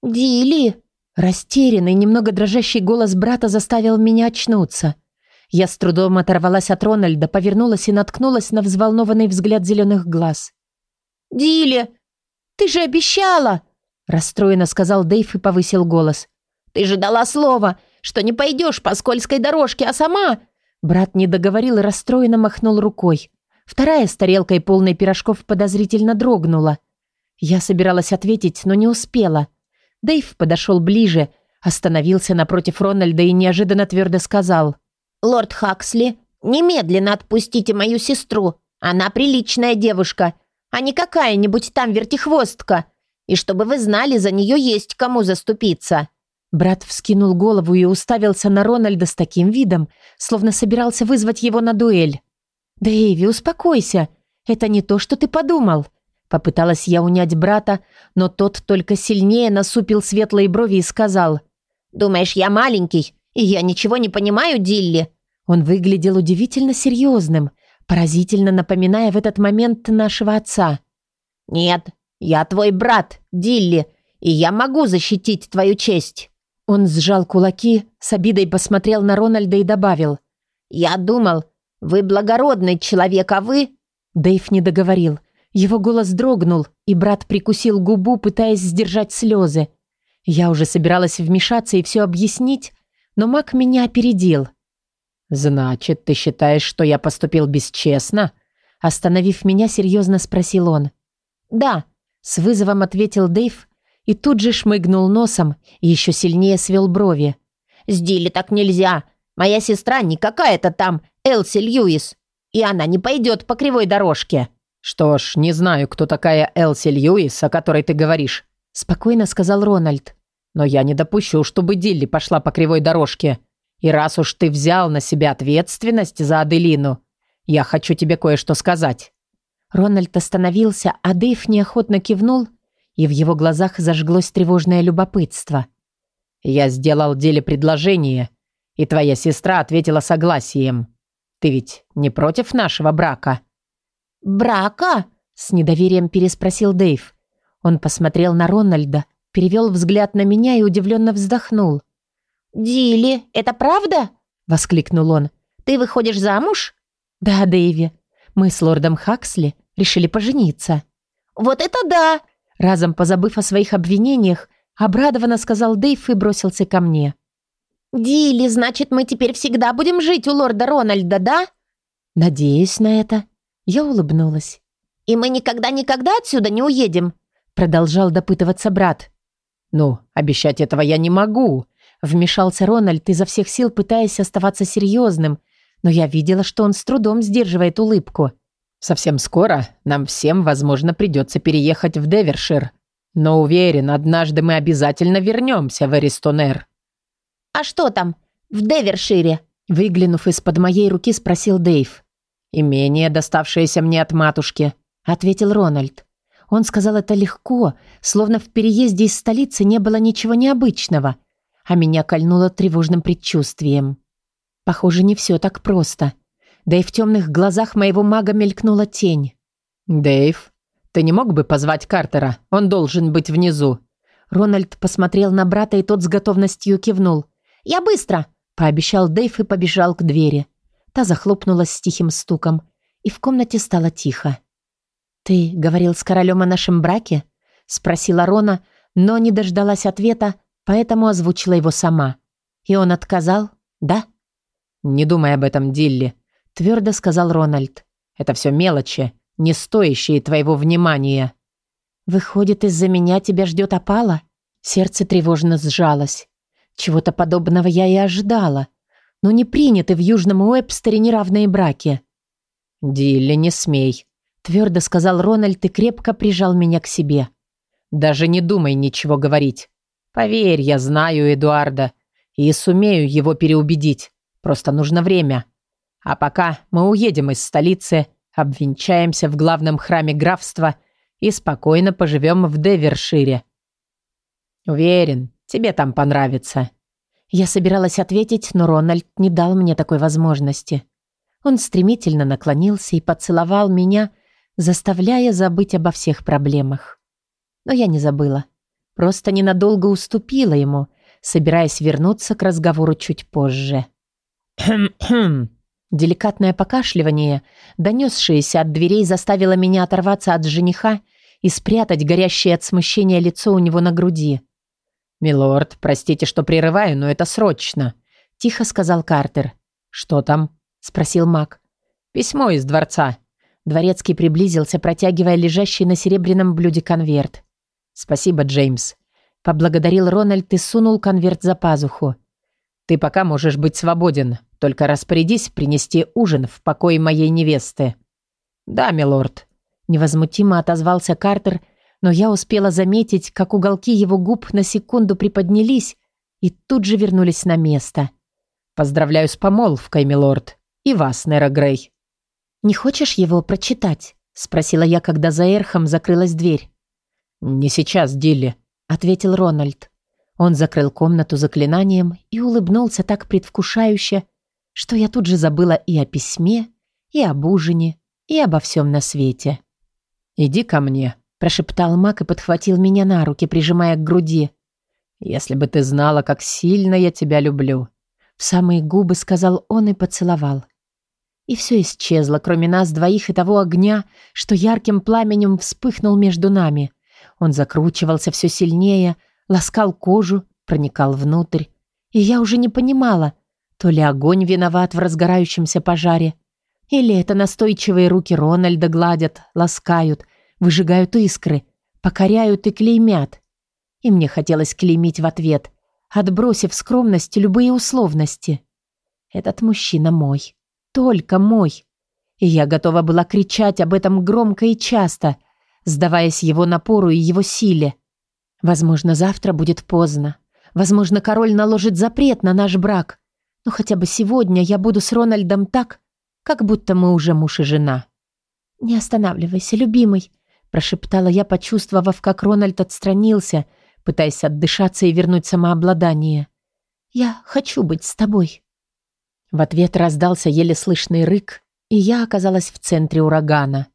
S3: «Дили!»
S1: Растерянный, немного дрожащий голос брата заставил меня очнуться. Я с трудом оторвалась от Рональда, повернулась и наткнулась на взволнованный взгляд зеленых глаз.
S3: «Дили, ты же обещала!»
S1: Расстроенно сказал Дейв и повысил голос.
S3: «Ты же дала слово, что не пойдешь по скользкой дорожке, а сама
S1: Брат не договорил и расстроенно махнул рукой. Вторая с тарелкой полной пирожков подозрительно дрогнула. Я собиралась ответить, но не успела. Дэйв подошел ближе, остановился напротив Рональда и неожиданно твердо сказал.
S3: «Лорд Хаксли, немедленно отпустите мою сестру. Она приличная девушка, а не какая-нибудь там вертихвостка. И чтобы вы знали, за нее есть кому заступиться».
S1: Брат вскинул голову и уставился на Рональда с таким видом, словно собирался вызвать его на дуэль. «Дэйви, успокойся. Это не то, что ты подумал». Попыталась я унять брата, но тот только сильнее насупил светлые брови и сказал.
S3: «Думаешь, я маленький, и я ничего не понимаю, Дилли?»
S1: Он выглядел удивительно серьезным, поразительно напоминая в этот момент нашего отца.
S3: «Нет, я твой брат, Дилли, и я могу защитить твою честь».
S1: Он сжал кулаки, с обидой посмотрел на Рональда и добавил.
S3: «Я думал, вы благородный человек, а вы...»
S1: Дэйв не договорил. Его голос дрогнул, и брат прикусил губу, пытаясь сдержать слезы. Я уже собиралась вмешаться и все объяснить, но маг меня опередил.
S2: «Значит, ты считаешь, что я поступил бесчестно?»
S1: Остановив меня, серьезно спросил он. «Да», — с вызовом ответил Дэйв, и тут же шмыгнул носом и еще сильнее свел брови.
S3: «С Дилли так нельзя. Моя сестра не какая-то там Элси Льюис, и она не пойдет по кривой дорожке».
S2: «Что ж, не знаю, кто такая Элси Льюис, о которой ты говоришь»,
S1: спокойно сказал Рональд.
S2: «Но я не допущу, чтобы Дилли пошла по кривой дорожке. И раз уж ты взял на себя ответственность за Аделину, я хочу тебе кое-что сказать».
S1: Рональд остановился, а Дэйв неохотно кивнул и в его глазах зажглось тревожное любопытство.
S2: «Я сделал деле предложение, и твоя сестра ответила согласием. Ты ведь не против нашего брака?»
S3: «Брака?»
S1: — с недоверием переспросил Дэйв. Он посмотрел на Рональда, перевел взгляд на меня и удивленно вздохнул.
S3: «Дилли, это правда?»
S1: — воскликнул он.
S3: «Ты выходишь замуж?»
S1: «Да, Дэйви. Мы с лордом Хаксли решили пожениться».
S3: «Вот это да!»
S1: Разом позабыв о своих обвинениях, обрадованно сказал Дэйв и бросился ко мне.
S3: «Дилли, значит, мы теперь всегда будем жить у лорда Рональда, да?»
S1: «Надеюсь на это». Я улыбнулась.
S3: И мы никогда-никогда отсюда не уедем?»
S2: Продолжал допытываться брат. «Ну, обещать этого я не могу», вмешался Рональд, изо всех сил пытаясь оставаться серьезным, но я видела, что он с трудом сдерживает улыбку. «Совсем скоро нам всем, возможно, придется переехать в Девершир. Но уверен, однажды мы обязательно вернемся в Эристонер».
S3: «А что там в Девершире?»
S2: Выглянув из-под моей руки, спросил Дэйв. «Имение, доставшееся мне от матушки», — ответил Рональд. Он сказал это легко, словно в переезде из столицы не было ничего необычного, а меня кольнуло тревожным предчувствием. Похоже, не все так просто. Да и в темных глазах моего мага мелькнула тень. «Дэйв, ты не мог бы позвать Картера? Он должен быть внизу». Рональд посмотрел на брата, и тот с готовностью кивнул.
S3: «Я быстро!» – пообещал Дэйв и побежал к двери. Та захлопнулась с тихим стуком, и в комнате стало тихо.
S1: «Ты говорил с королем о нашем браке?» – спросила Рона, но не дождалась ответа, поэтому озвучила его сама. «И он отказал, да?»
S2: «Не думай об этом, Дилли», – твердо сказал Рональд. «Это все мелочи, не стоящие твоего внимания».
S1: «Выходит, из-за меня тебя ждет опала?» Сердце тревожно сжалось. Чего-то подобного я и ожидала. Но не приняты в Южном Уэбстере неравные браки.
S2: «Дилли, не смей»,
S1: Твердо сказал Рональд и крепко прижал меня к себе.
S2: «Даже не думай ничего говорить. Поверь, я знаю Эдуарда и сумею его переубедить. Просто нужно время. А пока мы уедем из столицы, обвенчаемся в главном храме графства и спокойно поживем в Девершире. Уверен, тебе там понравится».
S1: Я собиралась ответить, но Рональд не дал мне такой возможности. Он стремительно наклонился и поцеловал меня, заставляя забыть обо всех проблемах. Но я не забыла. Просто ненадолго уступила ему, собираясь вернуться к разговору чуть позже.
S2: «Хм-хм». [CLEARS THROAT]
S1: Деликатное покашливание, донесшееся от дверей, заставило меня оторваться от жениха и спрятать горящее от смущения лицо у него на груди.
S2: «Милорд, простите, что прерываю, но это срочно», — тихо сказал Картер. «Что там?» — спросил маг. «Письмо из дворца»,
S1: Дворецкий приблизился, протягивая лежащий на серебряном блюде конверт.
S2: «Спасибо, Джеймс», —
S1: поблагодарил Рональд и сунул конверт за пазуху.
S2: «Ты пока можешь быть свободен, только распорядись принести ужин в покое моей невесты».
S1: «Да, милорд», — невозмутимо отозвался Картер, но я успела заметить, как уголки его губ на секунду приподнялись и тут же вернулись на место.
S2: «Поздравляю с помолвкой, милорд, и вас, Нера Грей».
S1: «Не хочешь его прочитать?» — спросила я, когда за эрхом закрылась дверь.
S2: «Не сейчас, Дилли», —
S1: ответил Рональд. Он закрыл комнату заклинанием и улыбнулся так предвкушающе, что я тут же забыла и о письме, и об ужине, и обо всем на свете.
S2: «Иди ко мне», —
S1: прошептал маг и подхватил меня на руки, прижимая к груди.
S2: «Если бы ты знала, как сильно я тебя люблю», —
S1: в самые губы сказал он и поцеловал. И все исчезло, кроме нас двоих и того огня, что ярким пламенем вспыхнул между нами. Он закручивался все сильнее, ласкал кожу, проникал внутрь. И я уже не понимала, то ли огонь виноват в разгорающемся пожаре, или это настойчивые руки Рональда гладят, ласкают, выжигают искры, покоряют и клеймят. И мне хотелось клеймить в ответ, отбросив скромность любые условности. Этот мужчина мой только мой. И я готова была кричать об этом громко и часто, сдаваясь его напору и его силе. Возможно, завтра будет поздно. Возможно, король наложит запрет на наш брак. Но хотя бы сегодня я буду с Рональдом так, как будто мы уже муж и жена. «Не останавливайся, любимый», – прошептала я, почувствовав, как Рональд отстранился, пытаясь отдышаться и вернуть самообладание. «Я хочу быть с тобой». В ответ раздался еле слышный рык, и я оказалась в центре урагана.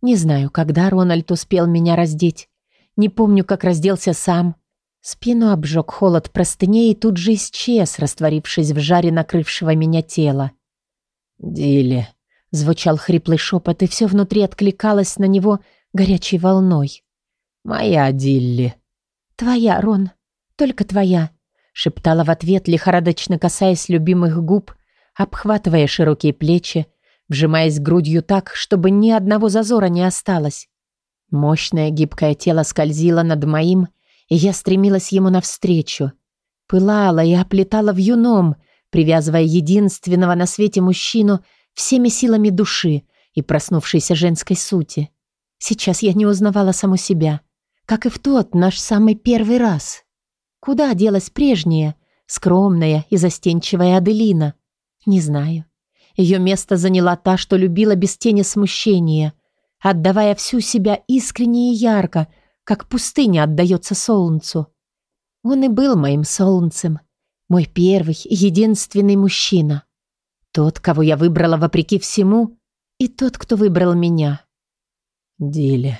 S1: Не знаю, когда Рональд успел меня раздеть. Не помню, как разделся сам. Спину обжег холод простыней и тут же исчез, растворившись в жаре накрывшего меня тела.
S2: «Дилли», —
S1: звучал хриплый шепот, и все внутри откликалось на него горячей волной.
S2: «Моя Дилли».
S1: «Твоя, Рон, только твоя», — шептала в ответ, лихорадочно касаясь любимых губ обхватывая широкие плечи, вжимаясь грудью так, чтобы ни одного зазора не осталось. Мощное гибкое тело скользило над моим, и я стремилась ему навстречу. Пылала и оплетала вьюном, привязывая единственного на свете мужчину всеми силами души и проснувшейся женской сути. Сейчас я не узнавала саму себя, как и в тот наш самый первый раз. Куда делась прежняя, скромная и застенчивая Аделина? Не знаю. Ее место заняла та, что любила без тени смущения, отдавая всю себя искренне и ярко, как пустыня отдается солнцу. Он и был моим солнцем, мой первый единственный мужчина. Тот, кого я выбрала вопреки всему, и тот, кто выбрал меня.
S2: «Дилли,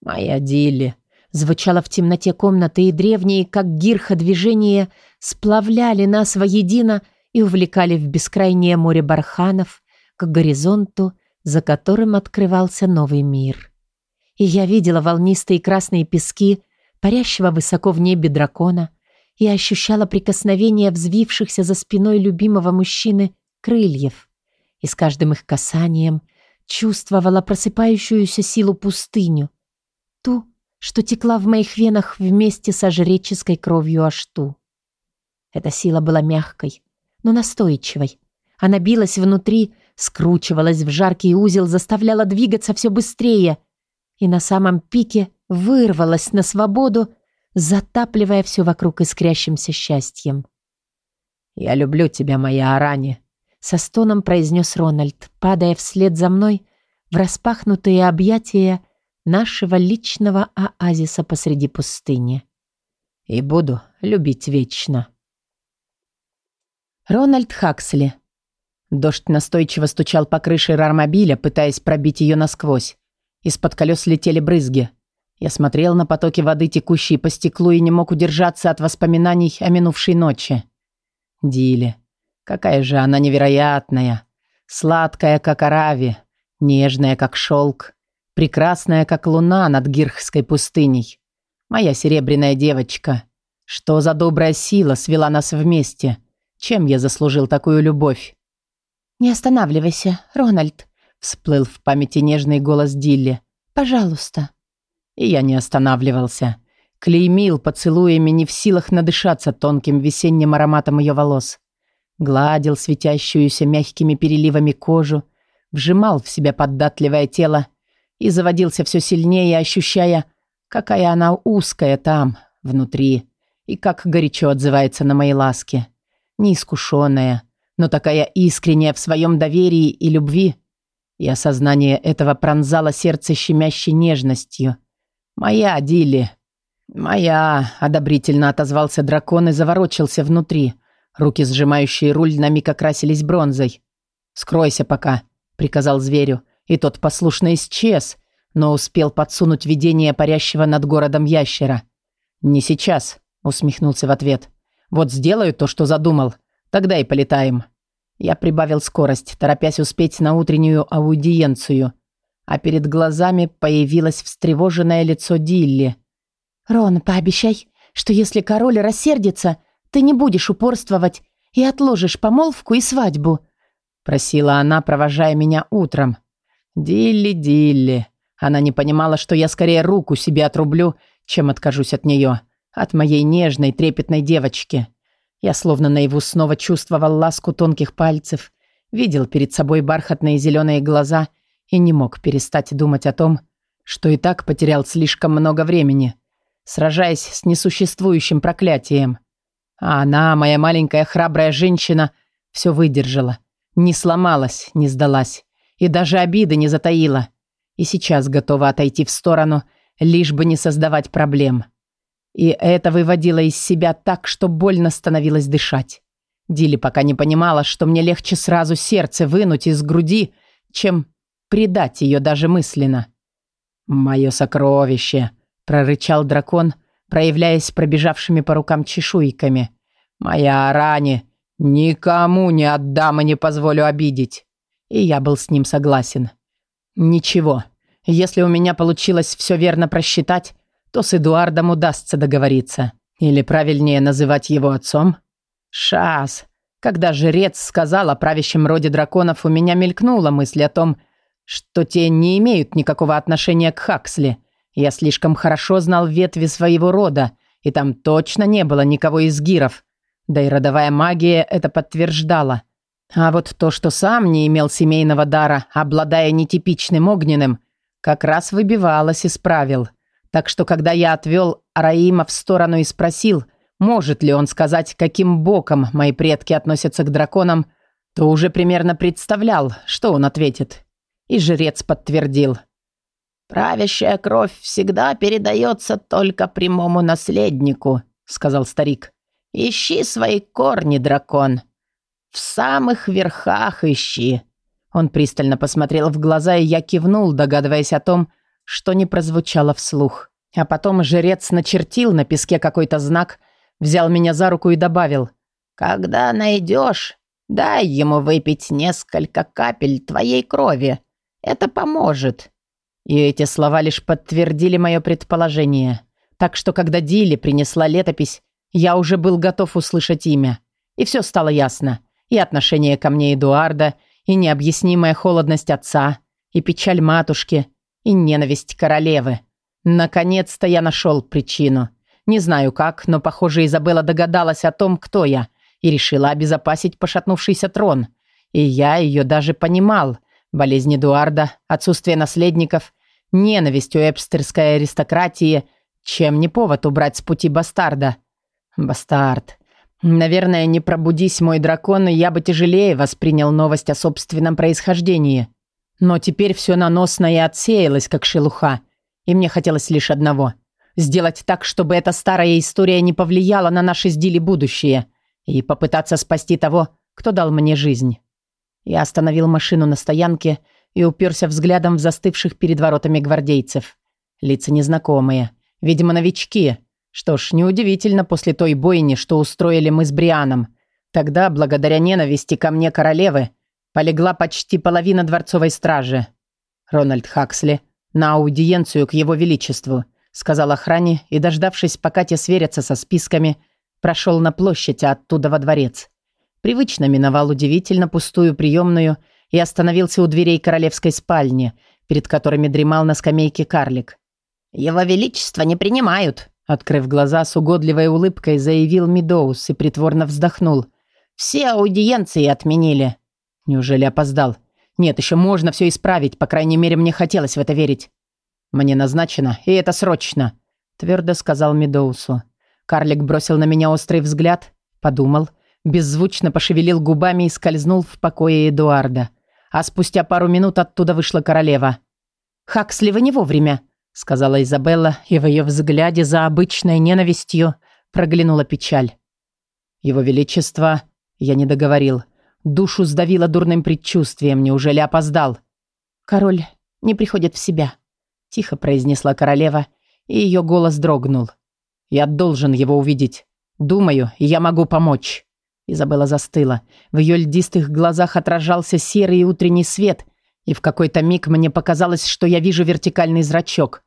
S2: моя Дилли»,
S1: звучало в темноте комнаты, и древние, как гирха движения, сплавляли нас воедино и увлекали в бескрайнее море барханов к горизонту, за которым открывался новый мир. И я видела волнистые красные пески, парящего высоко в небе дракона, и ощущала прикосновение взвившихся за спиной любимого мужчины крыльев. И с каждым их касанием чувствовала просыпающуюся силу пустыню, ту, что текла в моих венах вместе со жреческой кровью Ашту. Эта сила была мягкой, но настойчивой. Она билась внутри, скручивалась в жаркий узел, заставляла двигаться все быстрее и на самом пике вырвалась на свободу, затапливая все вокруг искрящимся счастьем.
S2: «Я люблю тебя, моя Арани», — со стоном произнес Рональд, падая вслед за мной в распахнутые объятия нашего личного оазиса посреди пустыни. «И буду любить вечно».
S1: Рональд Хаксли. Дождь настойчиво стучал по крыше рармобиля, пытаясь пробить ее насквозь. Из-под колес летели брызги. Я смотрел на потоки воды, текущие по стеклу, и не мог удержаться от воспоминаний о минувшей ночи. Диле. Какая же она невероятная. Сладкая, как арави. Нежная, как шелк. Прекрасная, как луна над Гирхской пустыней. Моя серебряная девочка. Что за добрая сила свела нас вместе? Чем я заслужил такую любовь?
S3: «Не останавливайся, Рональд», — всплыл в памяти нежный голос Дилли. «Пожалуйста».
S2: И я не останавливался. Клеймил поцелуями, не в силах надышаться тонким весенним ароматом ее волос. Гладил светящуюся мягкими переливами кожу, вжимал в себя податливое тело и заводился все сильнее, ощущая, какая она узкая там, внутри, и как горячо отзывается на мои ласки. Неискушенная, но такая искренняя в своем доверии и любви. И осознание этого пронзало сердце щемящей нежностью. «Моя, Дилли!» «Моя!» — одобрительно отозвался дракон и заворочился внутри. Руки, сжимающие руль, на миг окрасились бронзой. «Скройся пока», — приказал зверю и тот послушно исчез, но успел подсунуть видение парящего над городом ящера. «Не сейчас», — усмехнулся в ответ. «Вот сделаю то, что задумал, тогда и полетаем». Я прибавил скорость, торопясь успеть на утреннюю аудиенцию, а перед глазами появилось встревоженное лицо Дилли.
S3: «Рон, пообещай, что если король рассердится, ты не будешь упорствовать и отложишь помолвку и свадьбу»,
S2: просила она, провожая меня утром. Дилли, Дилли. Она не понимала, что я скорее руку себе отрублю, чем откажусь от нее. От моей нежной, трепетной девочки. Я словно наяву снова чувствовал ласку тонких пальцев, видел перед собой бархатные зеленые глаза и не мог перестать думать о том, что и так потерял слишком много времени, сражаясь с несуществующим проклятием. А она, моя маленькая храбрая женщина, все выдержала, не сломалась, не сдалась и даже обиды не затаила. И сейчас готова отойти в сторону, лишь бы не создавать проблем. И это выводило из себя так, что больно становилось дышать. Дили пока не понимала, что мне легче сразу сердце вынуть из груди, чем предать ее даже мысленно. «Мое сокровище!» — прорычал дракон, проявляясь пробежавшими по рукам чешуйками. «Моя Арани! Никому не отдам и не позволю обидеть!» И я был с ним согласен. Ничего, если у меня получилось все верно просчитать, то с Эдуардом удастся договориться. Или правильнее называть его отцом? Шас. Когда жрец сказал о правящем роде драконов, у меня мелькнула мысль о том, что те не имеют никакого отношения к Хаксли. Я слишком хорошо знал ветви своего рода, и там точно не было никого из гиров. Да и родовая магия это подтверждала. А вот то, что сам не имел семейного дара, обладая нетипичным огненным, как раз выбивалось из правил. Так что, когда я отвел Араима в сторону и спросил, может ли он сказать, каким боком мои предки относятся к драконам, то уже примерно представлял, что он ответит. И жрец подтвердил. «Правящая кровь всегда передается только прямому наследнику», — сказал старик. «Ищи свои корни, дракон. В самых верхах ищи». Он пристально посмотрел в глаза, и я кивнул, догадываясь о том, что не прозвучало вслух. А потом жрец начертил на песке какой-то знак, взял меня за руку и добавил. «Когда найдешь, дай ему выпить несколько капель твоей крови. Это поможет». И эти слова лишь подтвердили мое предположение. Так что, когда Дилли принесла летопись, я уже был готов услышать имя. И все стало ясно. И отношение ко мне Эдуарда, и необъяснимая холодность отца, и печаль матушки, и ненависть королевы. Наконец-то я нашел причину. Не знаю как, но, похоже, Изабелла догадалась о том, кто я, и решила обезопасить пошатнувшийся трон. И я ее даже понимал. Болезнь Эдуарда, отсутствие наследников, ненависть у эпстерской аристократии, чем не повод убрать с пути бастарда. Бастард. Наверное, не пробудись мой дракон, я бы тяжелее воспринял новость о собственном происхождении. Но теперь все наносно и отсеялось, как шелуха. И мне хотелось лишь одного – сделать так, чтобы эта старая история не повлияла на наше с будущее и попытаться спасти того, кто дал мне жизнь. Я остановил машину на стоянке и уперся взглядом в застывших перед воротами гвардейцев. Лица незнакомые, видимо, новички. Что ж, неудивительно после той бойни, что устроили мы с Брианом. Тогда, благодаря ненависти ко мне королевы, полегла почти половина дворцовой стражи. Рональд Хаксли на аудиенцию к его величеству, сказал охране и, дождавшись, пока те сверятся со списками, прошел на площадь, а оттуда во дворец. Привычно миновал удивительно пустую приемную и остановился у дверей королевской спальни, перед которыми дремал на скамейке карлик. «Его величество не принимают», открыв глаза с угодливой улыбкой, заявил Медоус и притворно вздохнул. «Все аудиенции отменили». Неужели опоздал? Нет, еще можно все исправить, по крайней мере, мне хотелось в это верить. Мне назначено, и это срочно, твердо сказал Медоусу. Карлик бросил на меня острый взгляд, подумал, беззвучно пошевелил губами и скользнул в покое Эдуарда. А спустя пару минут оттуда вышла королева. «Хаксли, вы не вовремя», — сказала Изабелла, и в ее взгляде за обычной ненавистью проглянула печаль. «Его Величество...» Я не договорил. Душу сдавило дурным предчувствием. Неужели опоздал? «Король не приходит в себя», — тихо произнесла королева, и ее голос дрогнул. «Я должен его увидеть. Думаю, я могу помочь». Изабелла застыла. В ее льдистых глазах отражался серый утренний свет, и в какой-то миг мне показалось, что я вижу вертикальный зрачок.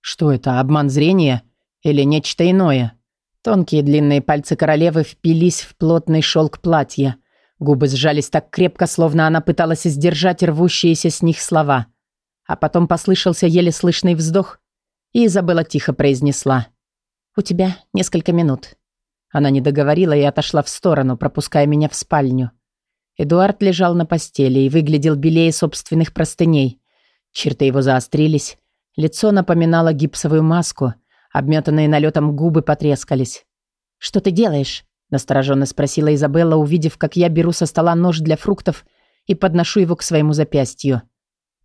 S2: Что это, обман зрения? Или нечто иное? Тонкие длинные пальцы королевы впились в плотный шелк платья — Губы сжались так крепко, словно она пыталась сдержать рвущиеся с них слова. А потом послышался еле слышный вздох, и Изабелла тихо произнесла. «У тебя несколько минут». Она не договорила и отошла в сторону, пропуская меня в спальню. Эдуард лежал на постели и выглядел белее собственных простыней. Черты его заострились, лицо напоминало гипсовую маску, обметанные налетом губы потрескались. «Что ты делаешь?» Настороженно спросила Изабелла, увидев, как я беру со стола нож для фруктов и подношу его к своему запястью.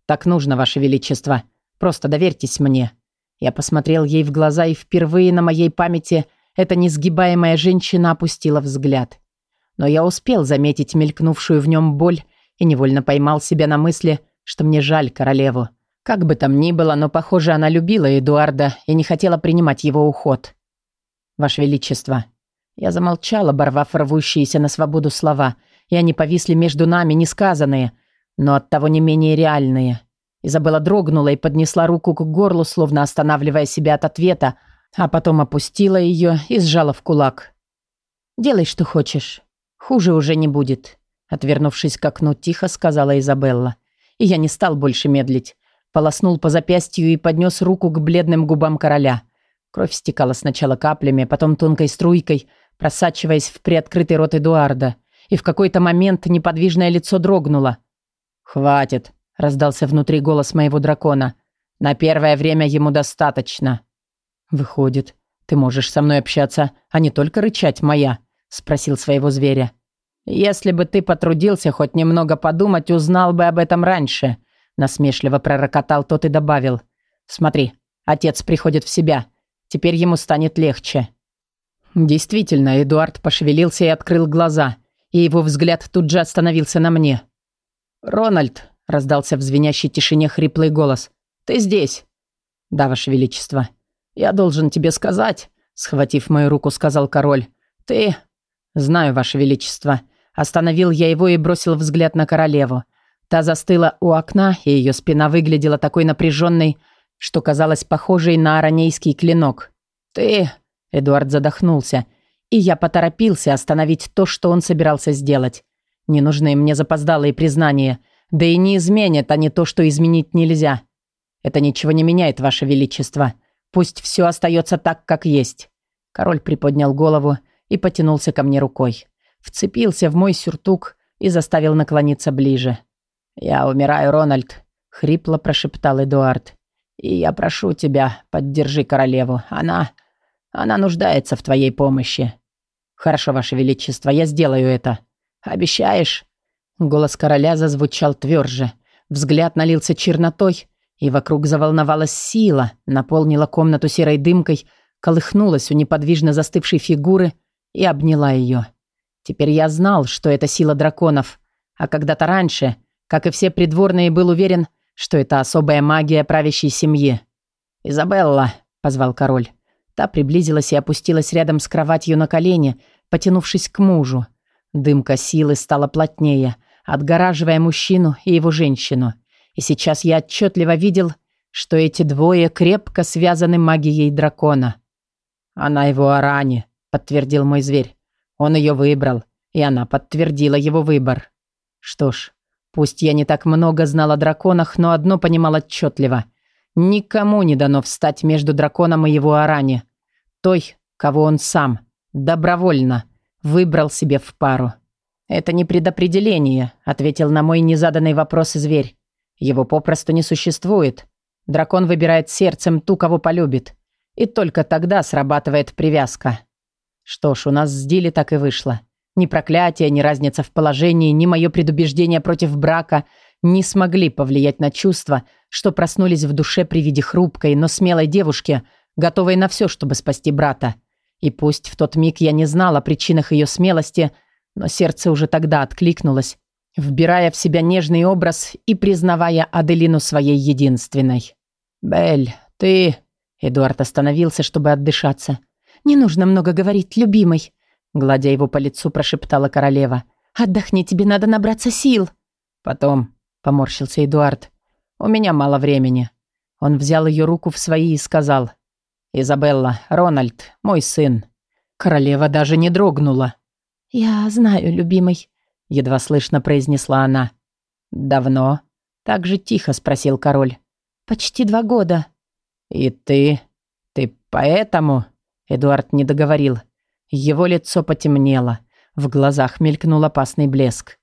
S2: «Так нужно, Ваше Величество. Просто доверьтесь мне». Я посмотрел ей в глаза, и впервые на моей памяти эта несгибаемая женщина опустила взгляд. Но я успел заметить мелькнувшую в нем боль и невольно поймал себя на мысли, что мне жаль королеву. Как бы там ни было, но, похоже, она любила Эдуарда и не хотела принимать его уход. «Ваше Величество», я замолчал, оборвав рвущиеся на свободу слова, и они повисли между нами, несказанные, но оттого не менее реальные. Изабелла дрогнула и поднесла руку к горлу, словно останавливая себя от ответа, а потом опустила ее и сжала в кулак. «Делай, что хочешь». Хуже уже не будет. Отвернувшись к окну, тихо сказала Изабелла. И я не стал больше медлить. Полоснул по запястью и поднес руку к бледным губам короля. Кровь стекала сначала каплями, потом тонкой струйкой, просачиваясь в приоткрытый рот Эдуарда. И в какой-то момент неподвижное лицо дрогнуло. «Хватит», — раздался внутри голос моего дракона. «На первое время ему достаточно». «Выходит, ты можешь со мной общаться, а не только рычать, моя», — спросил своего зверя. «Если бы ты потрудился хоть немного подумать, узнал бы об этом раньше», — насмешливо пророкотал тот и добавил. «Смотри, отец приходит в себя. Теперь ему станет легче». Действительно, Эдуард пошевелился и открыл глаза, и его взгляд тут же остановился на мне. «Рональд», — раздался в звенящей тишине хриплый голос, — «ты здесь?» «Да, Ваше Величество». «Я должен тебе сказать», — схватив мою руку, сказал король. «Ты...» «Знаю, Ваше Величество». Остановил я его и бросил взгляд на королеву. Та застыла у окна, и ее спина выглядела такой напряженной, что казалась похожей на аранейский клинок. «Ты...» — Эдуард задохнулся, и я поторопился остановить то, что он собирался сделать. Не нужны мне запоздалые признания, да и не изменят они то, что изменить нельзя. Это ничего не меняет, Ваше Величество. Пусть все остается так, как есть». Король приподнял голову и потянулся ко мне рукой. Вцепился в мой сюртук и заставил наклониться ближе. «Я умираю, Рональд», — хрипло прошептал Эдуард. «И я прошу тебя, поддержи королеву. Она... она нуждается в твоей помощи». «Хорошо, Ваше Величество, я сделаю это. Обещаешь?» Голос короля зазвучал тверже. Взгляд налился чернотой, и вокруг заволновалась сила, наполнила комнату серой дымкой, колыхнулась у неподвижно застывшей фигуры и обняла ее. Теперь я знал, что это сила драконов, а когда-то раньше, как и все придворные, был уверен, что это особая магия правящей семьи. «Изабелла», — позвал король. Та приблизилась и опустилась рядом с кроватью на колени, потянувшись к мужу. Дымка силы стала плотнее, отгораживая мужчину и его женщину. И сейчас я отчетливо видел, что эти двое крепко связаны магией дракона. «Она его о ране», — подтвердил мой зверь. «Он ее выбрал, и она подтвердила его выбор». Что ж, пусть я не так много знал о драконах, но одно понимал отчетливо. Никому не дано встать между драконом и его аране. Той, кого он сам, добровольно, выбрал себе в пару. «Это не предопределение», — ответил на мой незаданный вопрос зверь. «Его попросту не существует. Дракон выбирает сердцем ту, кого полюбит. И только тогда срабатывает привязка». Что ж, у нас с Дили так и вышло. Ни проклятие, ни разница в положении, ни мое предубеждение против брака не смогли повлиять на чувства, что проснулись в душе при виде хрупкой, но смелой девушки, готовой на все, чтобы спасти брата. И пусть в тот миг я не знал о причинах ее смелости, но сердце уже тогда откликнулось, вбирая в себя нежный образ и признавая Аделину своей единственной. «Белль, ты...» Эдуард остановился, чтобы отдышаться. «Не нужно много говорить, любимый», гладя его по лицу, прошептала королева. «Отдохни, тебе надо набраться сил». «Потом», — поморщился Эдуард. «У меня мало времени». Он взял ее руку в свои и сказал. «Изабелла, Рональд, мой сын». Королева даже не дрогнула. «Я знаю, любимый», — едва слышно произнесла она. «Давно?» — так же тихо спросил король. «Почти два года». «И ты? Ты поэтому?» Эдуард не договорил. Его лицо потемнело. В глазах мелькнул опасный блеск.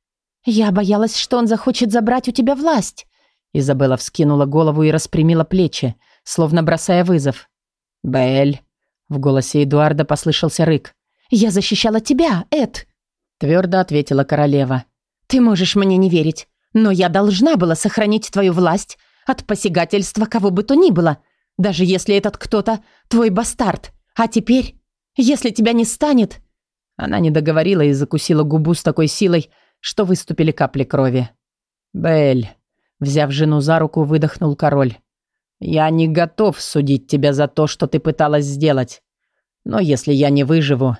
S2: «Я боялась, что он захочет забрать у тебя власть». Изабелла вскинула голову и распрямила плечи, словно бросая вызов. «Белль!» В голосе Эдуарда послышался рык. «Я защищала тебя, Эд!» Твердо ответила королева. «Ты можешь мне не верить, но я должна была сохранить твою власть от посягательства кого бы то ни было, даже если этот кто-то твой бастард. А теперь, если тебя не станет...» Она не договорила и закусила губу с такой силой, что выступили капли крови. «Белль!» Взяв жену за руку, выдохнул король. Я не готов судить тебя за то, что ты пыталась сделать. Но если я не выживу,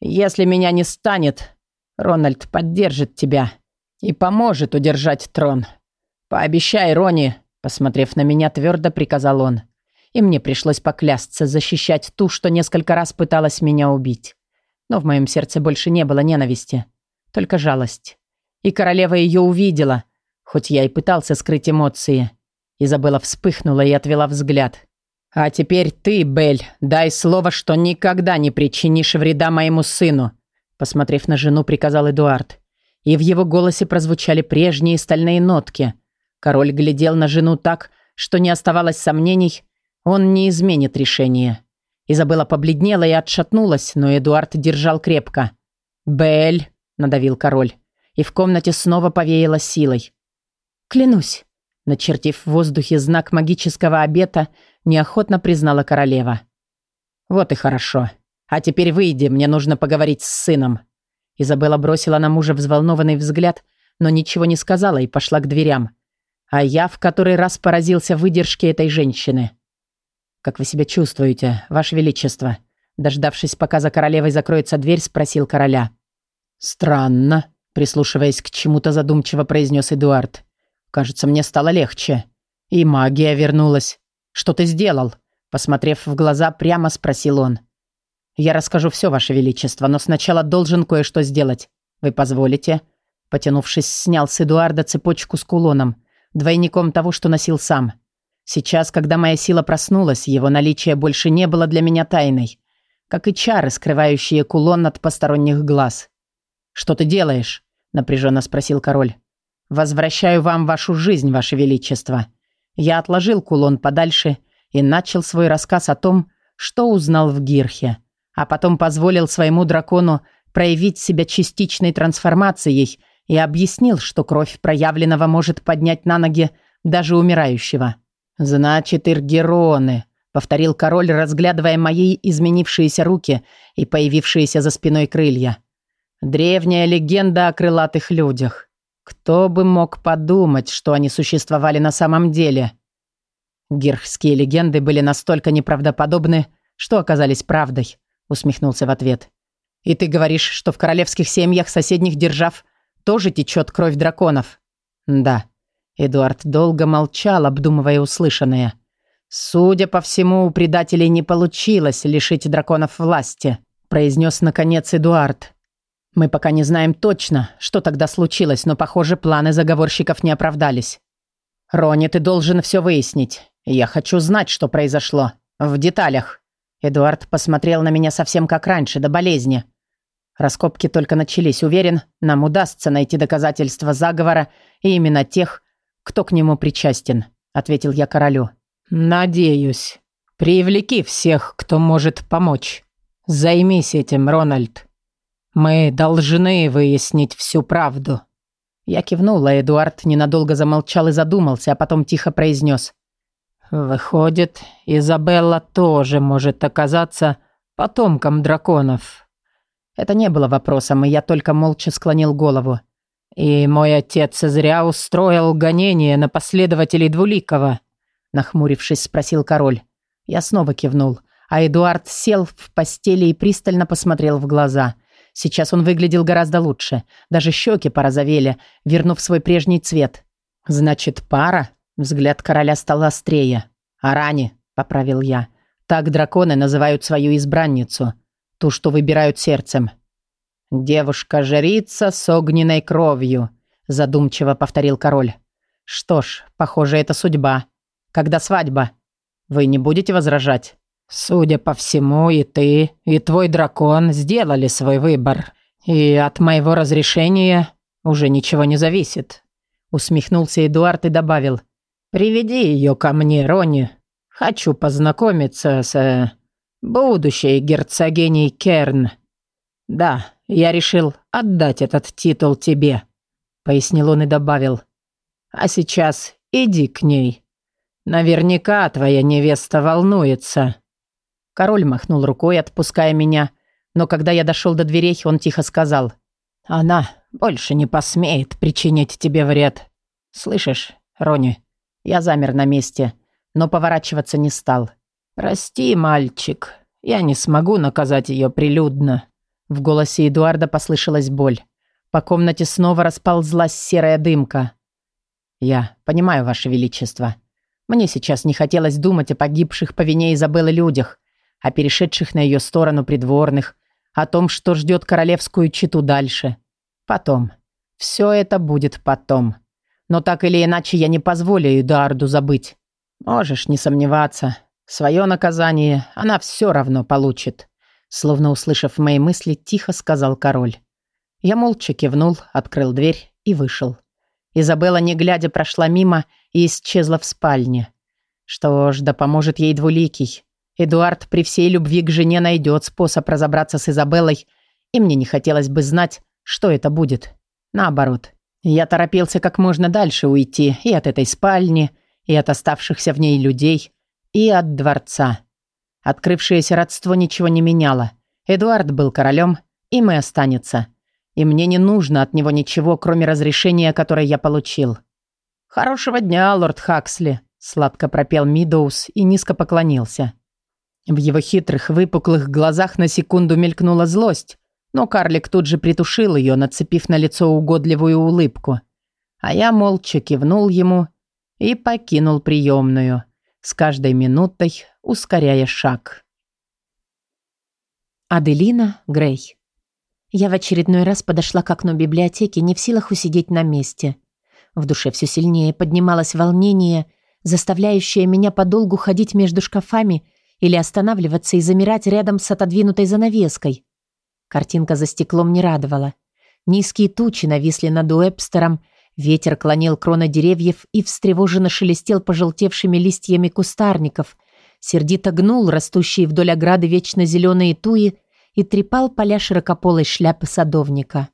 S2: если меня не станет, Рональд поддержит тебя и поможет удержать трон. Пообещай, Рони, посмотрев на меня, твердо приказал он. И мне пришлось поклясться защищать ту, что несколько раз пыталась меня убить. Но в моем сердце больше не было ненависти. только жалость. И королева ее увидела, хоть я и пытался скрыть эмоции. Изабелла вспыхнула и отвела взгляд. «А теперь ты, Бель, дай слово, что никогда не причинишь вреда моему сыну», посмотрев на жену, приказал Эдуард. И в его голосе прозвучали прежние стальные нотки. Король глядел на жену так, что не оставалось сомнений, он не изменит решение. Изабелла побледнела и отшатнулась, но Эдуард держал крепко. «Бель», — надавил король, и в комнате снова повеяло силой.
S1: «Клянусь», —
S2: начертив в воздухе знак магического обета, неохотно признала королева. «Вот и хорошо. А теперь выйди, мне нужно поговорить с сыном». Изабелла бросила на мужа взволнованный взгляд, но ничего не сказала и пошла к дверям. А я в который раз поразился выдержке этой женщины. «Как вы себя чувствуете, Ваше Величество?» Дождавшись, пока за королевой закроется дверь, спросил короля. «Странно», прислушиваясь к чему-то задумчиво произнес Эдуард. «Кажется, мне стало легче. И магия вернулась. Что ты сделал?» Посмотрев в глаза, прямо спросил он. «Я расскажу все, Ваше Величество, но сначала должен кое-что сделать. Вы позволите?» Потянувшись, снял с Эдуарда цепочку с кулоном, двойником того, что носил сам. Сейчас, когда моя сила проснулась, его наличие больше не было для меня тайной, как и чары, скрывающие кулон от посторонних глаз. «Что ты делаешь?» – напряженно спросил король. «Возвращаю вам вашу жизнь, ваше величество». Я отложил кулон подальше и начал свой рассказ о том, что узнал в Гирхе, а потом позволил своему дракону проявить себя частичной трансформацией и объяснил, что кровь проявленного может поднять на ноги даже умирающего. «Значит, Иргероны», — повторил король, разглядывая мои изменившиеся руки и появившиеся за спиной крылья. «Древняя легенда о крылатых людях. Кто бы мог подумать, что они существовали на самом деле?» Гирхские легенды были настолько неправдоподобны, что оказались правдой, усмехнулся в ответ. «И ты говоришь, что в королевских семьях соседних держав тоже течет кровь драконов?» «Да», Эдуард долго молчал, обдумывая услышанное. «Судя по всему, у предателей не получилось лишить драконов власти», произнес наконец Эдуард. «Мы пока не знаем точно, что тогда случилось, но, похоже, планы заговорщиков не оправдались. Рони, ты должен все выяснить. Я хочу знать, что произошло. В деталях». Эдуард посмотрел на меня совсем как раньше, до болезни. Раскопки только начались. Уверен, нам удастся найти доказательства заговора и именно тех, кто к нему причастен», — ответил я королю. «Надеюсь. Привлеки всех, кто может помочь. Займись этим, Рональд. Мы должны выяснить всю правду». Я кивнула, Эдуард ненадолго замолчал и задумался, а потом тихо произнес. «Выходит, Изабелла тоже может оказаться потомком драконов». Это не было вопросом, и я только молча склонил голову. «И мой отец зря устроил гонение на последователей Двуликова?» Нахмурившись, спросил король. Я снова кивнул, а Эдуард сел в постели и пристально посмотрел в глаза. Сейчас он выглядел гораздо лучше. Даже щеки порозовели, вернув свой прежний цвет. «Значит, пара?» Взгляд короля стал острее. «Арани», — поправил я. «Так драконы называют свою избранницу. Ту, что выбирают сердцем. «Девушка-жрица с огненной кровью», – задумчиво повторил король. «Что ж, похоже, это судьба. Когда свадьба? Вы не будете возражать?» «Судя по всему, и ты, и твой дракон сделали свой выбор. И от моего разрешения уже ничего не зависит», – усмехнулся Эдуард и добавил. «Приведи ее ко мне, Рони. Хочу познакомиться с... Э, будущей герцогиней Керн. Да, я решил отдать этот титул тебе», — пояснил он и добавил. «А сейчас иди к ней. Наверняка твоя невеста волнуется». Король махнул рукой, отпуская меня, но когда я дошел до дверей, он тихо сказал. «Она больше не посмеет причинить тебе вред. Слышишь, Рони?» Я замер на месте, но поворачиваться не стал. «Прости, мальчик, я не смогу наказать ее прилюдно». В голосе Эдуарда послышалась боль. По комнате снова расползлась серая дымка. «Я понимаю, Ваше Величество. Мне сейчас не хотелось думать о погибших по вине Изабеллы людях, о перешедших на ее сторону придворных, о том, что ждет королевскую читу дальше. Потом. Все это будет потом. Но так или иначе я не позволю Эдуарду забыть. Можешь не сомневаться. Свое наказание она все равно получит. Словно услышав мои мысли, тихо сказал король. Я молча кивнул, открыл дверь и вышел. Изабелла, не глядя, прошла мимо и исчезла в спальне. Что ж, да поможет ей двуликий. Эдуард при всей любви к жене найдет способ разобраться с Изабеллой, и мне не хотелось бы знать, что это будет. Наоборот, я торопился как можно дальше уйти и от этой спальни, и от оставшихся в ней людей, и от дворца. Открывшееся родство ничего не меняло. Эдуард был королем, и останется. И мне не нужно от него ничего, кроме разрешения, которое я получил. «Хорошего дня, лорд Хаксли», — сладко пропел Мидоус и низко поклонился. В его хитрых, выпуклых глазах на секунду мелькнула злость, но карлик тут же притушил ее, нацепив на лицо угодливую улыбку. А я молча кивнул ему и покинул приемную, с каждой минутой ускоряя шаг.
S1: Аделина Грей. Я в очередной раз подошла к окну библиотеки, не в силах усидеть на месте. В душе все сильнее поднималось волнение, заставляющее меня подолгу ходить между шкафами или останавливаться и замирать рядом с отодвинутой занавеской. Картинка за стеклом не радовала. Низкие тучи нависли над Уэбстером, ветер клонил кроны деревьев и встревоженно шелестел пожелтевшими листьями кустарников, сердито гнул растущие вдоль ограды вечно зеленые туи и трепал поля широкополой шляпы садовника.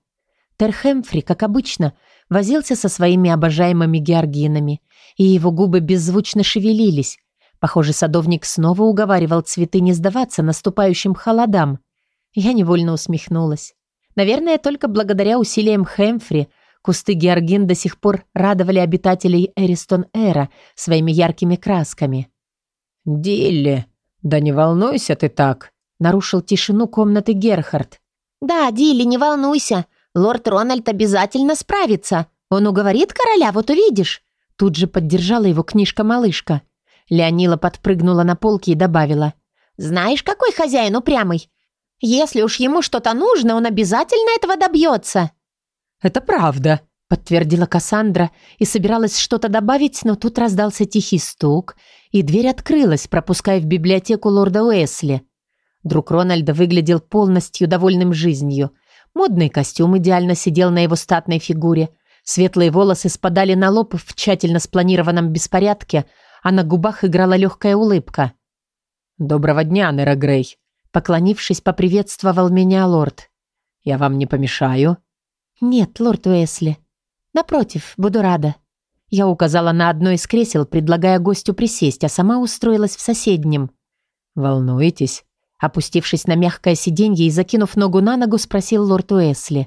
S1: Терхемфри, как обычно, возился со своими обожаемыми георгинами, и его губы беззвучно шевелились. Похоже, садовник снова уговаривал цветы не сдаваться наступающим холодам. Я невольно усмехнулась. Наверное, только благодаря усилиям Хэмфри кусты георгин до сих пор радовали обитателей Эристон-Эра своими яркими красками.
S2: «Дилли, да не волнуйся ты так», — нарушил тишину комнаты Герхард.
S3: «Да, Дилли, не волнуйся. Лорд Рональд обязательно справится. Он уговорит короля, вот увидишь».
S1: Тут же поддержала его книжка-малышка. Леонила подпрыгнула на полке и добавила.
S3: «Знаешь, какой хозяин упрямый? Если уж ему что-то нужно, он обязательно этого добьется».
S1: «Это правда», — подтвердила Кассандра и собиралась что-то добавить, но тут раздался тихий стук, и дверь открылась, пропуская в библиотеку лорда Уэсли. Друг Рональда выглядел полностью довольным жизнью. Модный костюм идеально сидел на его статной фигуре. Светлые волосы спадали на лоб в тщательно спланированном беспорядке, а на губах играла легкая улыбка.
S2: «Доброго дня, Нера Грей!» Поклонившись, поприветствовал меня лорд. «Я вам не помешаю?»
S1: «Нет, лорд Уэсли. Напротив, буду рада». Я указала на одно из кресел, предлагая гостю присесть, а сама устроилась в соседнем.
S2: «Волнуетесь?»
S1: Опустившись на мягкое сиденье и закинув ногу на ногу, спросил лорд Уэсли.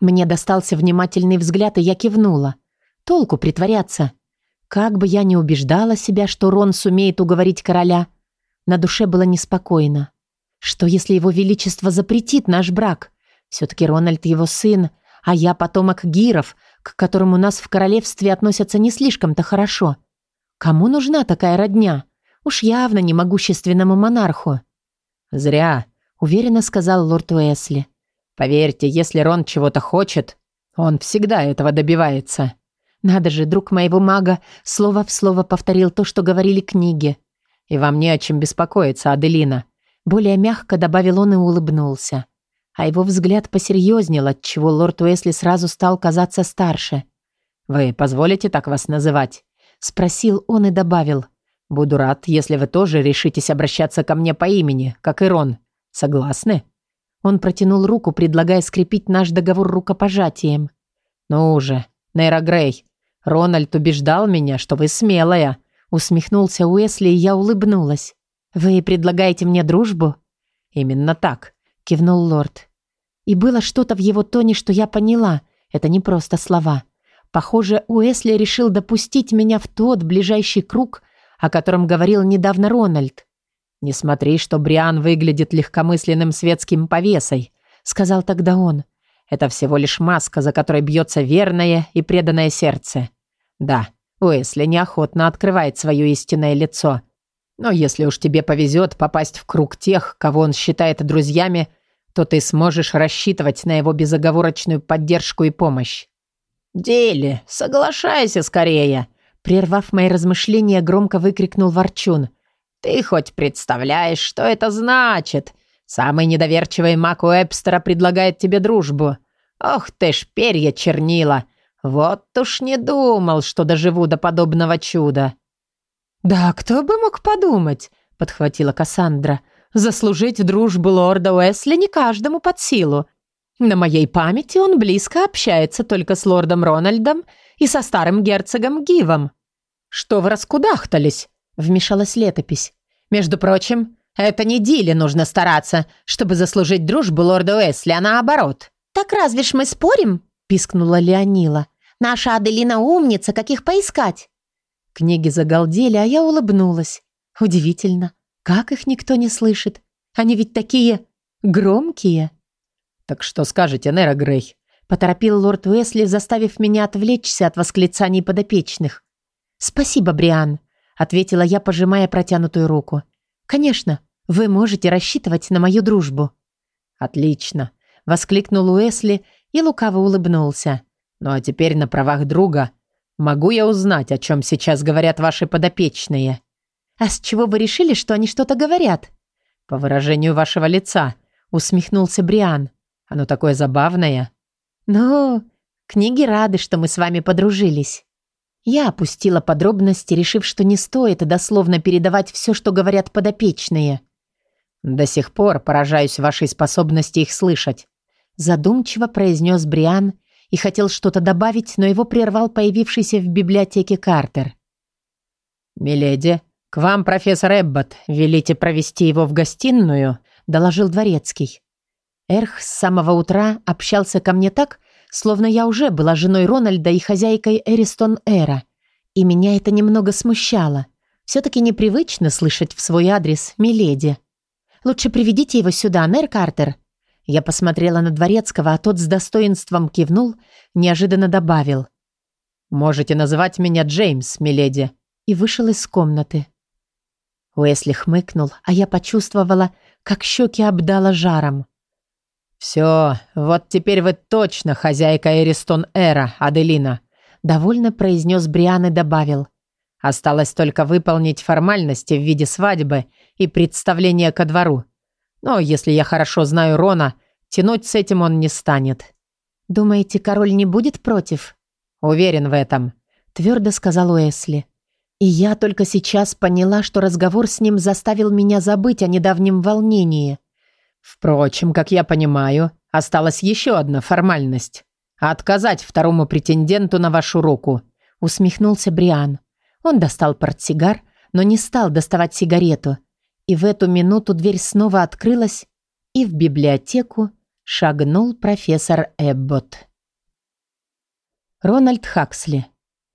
S1: Мне достался внимательный взгляд, и я кивнула. Толку притворяться. Как бы я ни убеждала себя, что Рон сумеет уговорить короля, на душе было неспокойно. Что, если его величество запретит наш брак? Все-таки Рональд его сын, а я потомок Гиров, к которым у нас в королевстве относятся не слишком-то хорошо. Кому нужна такая родня? Уж явно не могущественному монарху.
S2: «Зря», — уверенно сказал лорд Уэсли. «Поверьте, если Рон чего-то хочет, он всегда этого добивается».
S1: Надо же, друг моего мага слово в слово повторил то, что говорили книги.
S2: «И вам не о чем беспокоиться, Аделина».
S1: Более мягко добавил он и улыбнулся. А его взгляд посерьезнел, отчего лорд Уэсли сразу стал казаться старше.
S2: «Вы позволите так вас называть?»
S1: Спросил он и добавил.
S2: Буду рад, если вы тоже решитесь обращаться ко мне по имени, как и Рон. Согласны?»
S1: Он протянул руку, предлагая скрепить наш договор рукопожатием.
S2: «Ну уже, Нейра Грей, Рональд убеждал меня, что вы смелая»,
S1: усмехнулся Уэсли, и я улыбнулась. «Вы предлагаете мне дружбу?»
S2: «Именно так»,
S1: кивнул лорд. И было что-то в его тоне, что я поняла. Это не просто слова. Похоже, Уэсли решил допустить меня в тот ближайший круг, о котором говорил недавно Рональд.
S2: «Не смотри, что Бриан выглядит легкомысленным светским повесой», — сказал тогда он. «Это всего лишь маска, за которой бьется верное и преданное сердце. Да, Уэсли неохотно открывает свое истинное лицо. Но если уж тебе повезет попасть в круг тех, кого он считает друзьями, то ты сможешь рассчитывать на его безоговорочную поддержку и помощь. «Дели, соглашайся скорее!» Прервав мои размышления, громко выкрикнул Ворчун. «Ты хоть представляешь, что это значит? Самый недоверчивый маг Уэбстера предлагает тебе дружбу. Ох ты ж, перья чернила! Вот уж не думал, что доживу до подобного чуда!»
S1: «Да кто бы мог подумать?» — подхватила Кассандра. «Заслужить дружбу лорда Уэсли не каждому под силу. На моей памяти он близко общается только с лордом Рональдом и со старым герцогом Гивом». «Что вы раскудахтались?» — вмешалась летопись. «Между прочим, это не Диле нужно стараться, чтобы заслужить дружбу лорда Уэсли, а наоборот».
S3: «Так разве ж мы спорим?» — пискнула Леонила. «Наша Аделина умница, каких поискать?»
S1: Книги загалдели, а я улыбнулась. Удивительно, как их никто не слышит. Они ведь такие громкие.
S2: «Так что скажете, Нера Грей?»
S1: Поторопил лорд Уэсли, заставив меня отвлечься от восклицаний подопечных. «Спасибо, Бриан», — ответила я, пожимая протянутую руку. «Конечно, вы можете рассчитывать на мою дружбу».
S2: «Отлично», —
S1: воскликнул Уэсли и лукаво улыбнулся.
S2: «Ну а теперь на правах друга Могу я узнать, о чем сейчас говорят ваши подопечные?
S1: А с чего вы решили, что они что-то говорят?
S2: По выражению вашего лица, усмехнулся Бриан. Оно такое забавное.
S1: Ну, книги рады, что мы с вами подружились. Я опустила подробности, решив, что не стоит дословно передавать все, что говорят подопечные.
S2: До сих пор поражаюсь вашей способности их слышать,
S1: задумчиво произнес Бриан и хотел что-то добавить, но его прервал появившийся в библиотеке Картер.
S2: «Миледи, к вам профессор Эббот. Велите провести его в гостиную?» – доложил дворецкий.
S1: Эрх с самого утра общался ко мне так, словно я уже была женой Рональда и хозяйкой Эристон Эра, и меня это немного смущало. Все-таки непривычно слышать в свой адрес «Миледи». «Лучше приведите его сюда, Нэр Картер», я посмотрела на Дворецкого, а тот с достоинством кивнул, неожиданно добавил.
S2: «Можете называть меня Джеймс, миледи»,
S1: и вышел из комнаты. Уэсли хмыкнул, а я почувствовала, как щеки обдала жаром.
S2: «Все, вот теперь вы точно хозяйка Эристон Эра, Аделина»,
S1: довольно произнес Бриан и добавил.
S2: «Осталось только выполнить формальности в виде свадьбы и представления ко двору. Но если я хорошо знаю Рона, тянуть с этим он не станет.
S1: «Думаете, король не будет против?»
S2: «Уверен в этом», —
S1: твердо сказал Уэсли. И я только сейчас поняла, что разговор с ним заставил меня забыть о недавнем волнении.
S2: «Впрочем, как я понимаю, осталась еще одна формальность. Отказать второму претенденту на вашу руку», —
S1: усмехнулся Бриан. Он достал портсигар, но не стал доставать сигарету. И в эту минуту дверь снова открылась, и в библиотеку шагнул профессор Эббот. Рональд Хаксли.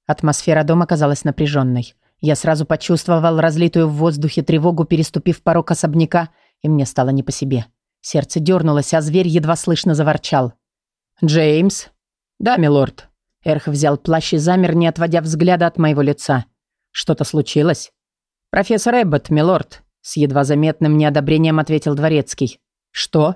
S1: Атмосфера дома казалась напряженной. Я сразу почувствовал разлитую в воздухе тревогу, переступив порог особняка, и мне стало не по себе. Сердце дернулось, а зверь едва слышно заворчал.
S2: «Джеймс?»
S1: «Да, милорд». Эрх взял плащ и замер, не отводя взгляда от моего лица. «Что-то случилось?»
S2: «Профессор Эббот, милорд», с едва заметным неодобрением ответил дворецкий.
S1: «Что?»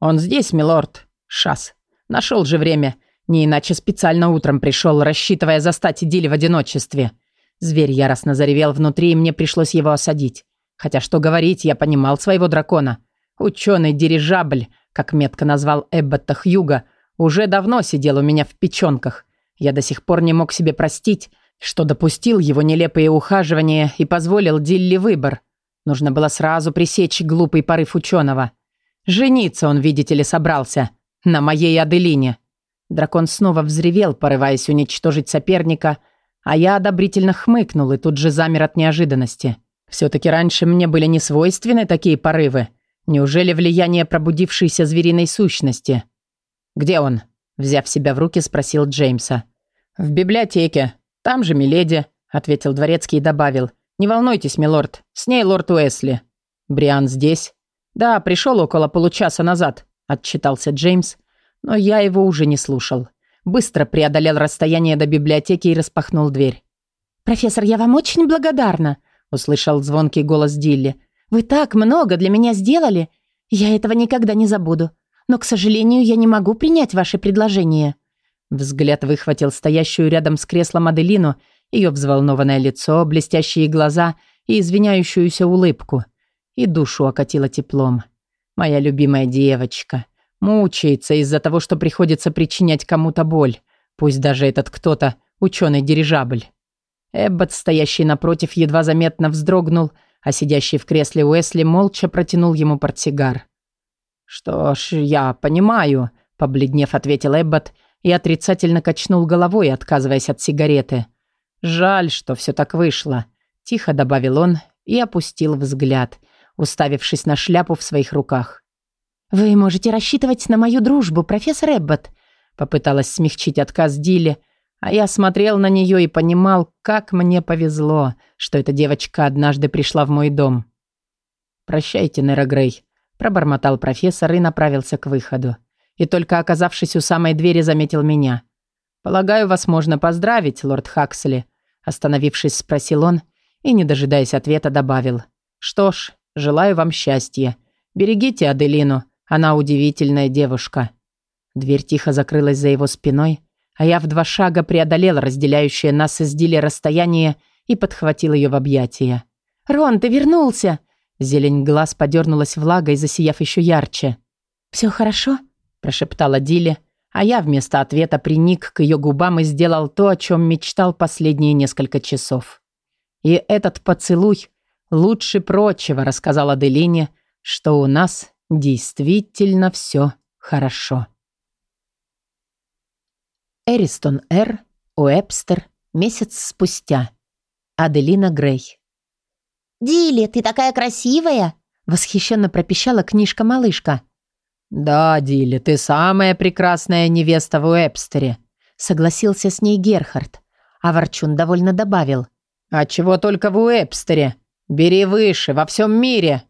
S2: «Он здесь, милорд. Шас. Нашел же время. Не иначе специально утром пришел, рассчитывая застать Дили в одиночестве». Зверь яростно заревел внутри, и мне пришлось его осадить. Хотя что говорить, я понимал своего дракона. Ученый-дирижабль, как метко назвал Эббота Хьюга, уже давно сидел у меня в печенках. Я до сих пор не мог себе простить, что допустил его нелепые ухаживания и позволил Дилли выбор. Нужно было сразу пресечь глупый порыв ученого. Жениться он, видите ли, собрался. На моей Аделине. Дракон снова взревел, порываясь уничтожить соперника, а я одобрительно хмыкнул и тут же замер от неожиданности. Все-таки раньше мне были не свойственны такие порывы. Неужели влияние пробудившейся звериной сущности? «Где он?» – взяв себя в руки, спросил Джеймса. «В библиотеке. Там же Миледи», – ответил дворецкий и добавил – «Не волнуйтесь, милорд. С ней лорд Уэсли». «Бриан здесь?» «Да, пришел около получаса назад», – отчитался Джеймс. Но я его уже не слушал. Быстро преодолел расстояние до библиотеки и распахнул дверь.
S1: «Профессор, я вам очень благодарна», – услышал звонкий голос Дилли. «Вы так много для меня сделали. Я этого никогда не забуду. но, к сожалению, я не могу принять ваше предложение».
S2: Взгляд выхватил стоящую рядом с креслом Аделину, ее взволнованное лицо, блестящие глаза и извиняющуюся улыбку. И душу окатило теплом. Моя любимая девочка. Мучается из-за того, что приходится причинять кому-то боль. Пусть даже этот кто-то ученый-дирижабль. Эббот, стоящий напротив, едва заметно вздрогнул, а сидящий в кресле Уэсли молча протянул ему портсигар. «Что ж, я понимаю», — побледнев ответил Эббот и отрицательно качнул головой, отказываясь от сигареты. «Жаль, что все так вышло», — тихо добавил он и опустил взгляд, уставившись на шляпу в своих руках.
S1: «Вы можете рассчитывать на мою дружбу, профессор Эббот», — попыталась смягчить отказ Дилли, а я смотрел на нее и понимал, как мне повезло, что эта девочка однажды пришла в мой дом. «Прощайте, Нера Грей», – пробормотал профессор и направился к выходу. И только оказавшись у самой двери, заметил меня. «Полагаю, вас можно поздравить, лорд Хаксли», – остановившись, спросил он и, не дожидаясь ответа, добавил. «Что ж, желаю вам счастья. Берегите Аделину, она удивительная девушка». Дверь тихо закрылась за его спиной, а я в два шага преодолел разделяющее нас из Дили расстояние и подхватил ее в объятия. «Рон, ты вернулся!» Зелень глаз подернулась влагой, засияв еще ярче. «Все хорошо?» – прошептала Дилли, а я вместо ответа приник к ее губам и сделал то, о чем мечтал последние несколько часов. И этот поцелуй лучше прочего рассказал Аделине, что у нас действительно все хорошо. Эристон Р. Уэбстер. Месяц спустя. Аделина Грей.
S3: «Дилли, ты такая красивая!»
S1: Восхищенно пропищала книжка-малышка.
S2: «Да, Дилли, ты самая прекрасная невеста в Уэбстере»,
S1: согласился с ней Герхард. А Ворчун довольно добавил.
S2: «А чего только в Уэбстере? Бери выше, во всем мире!»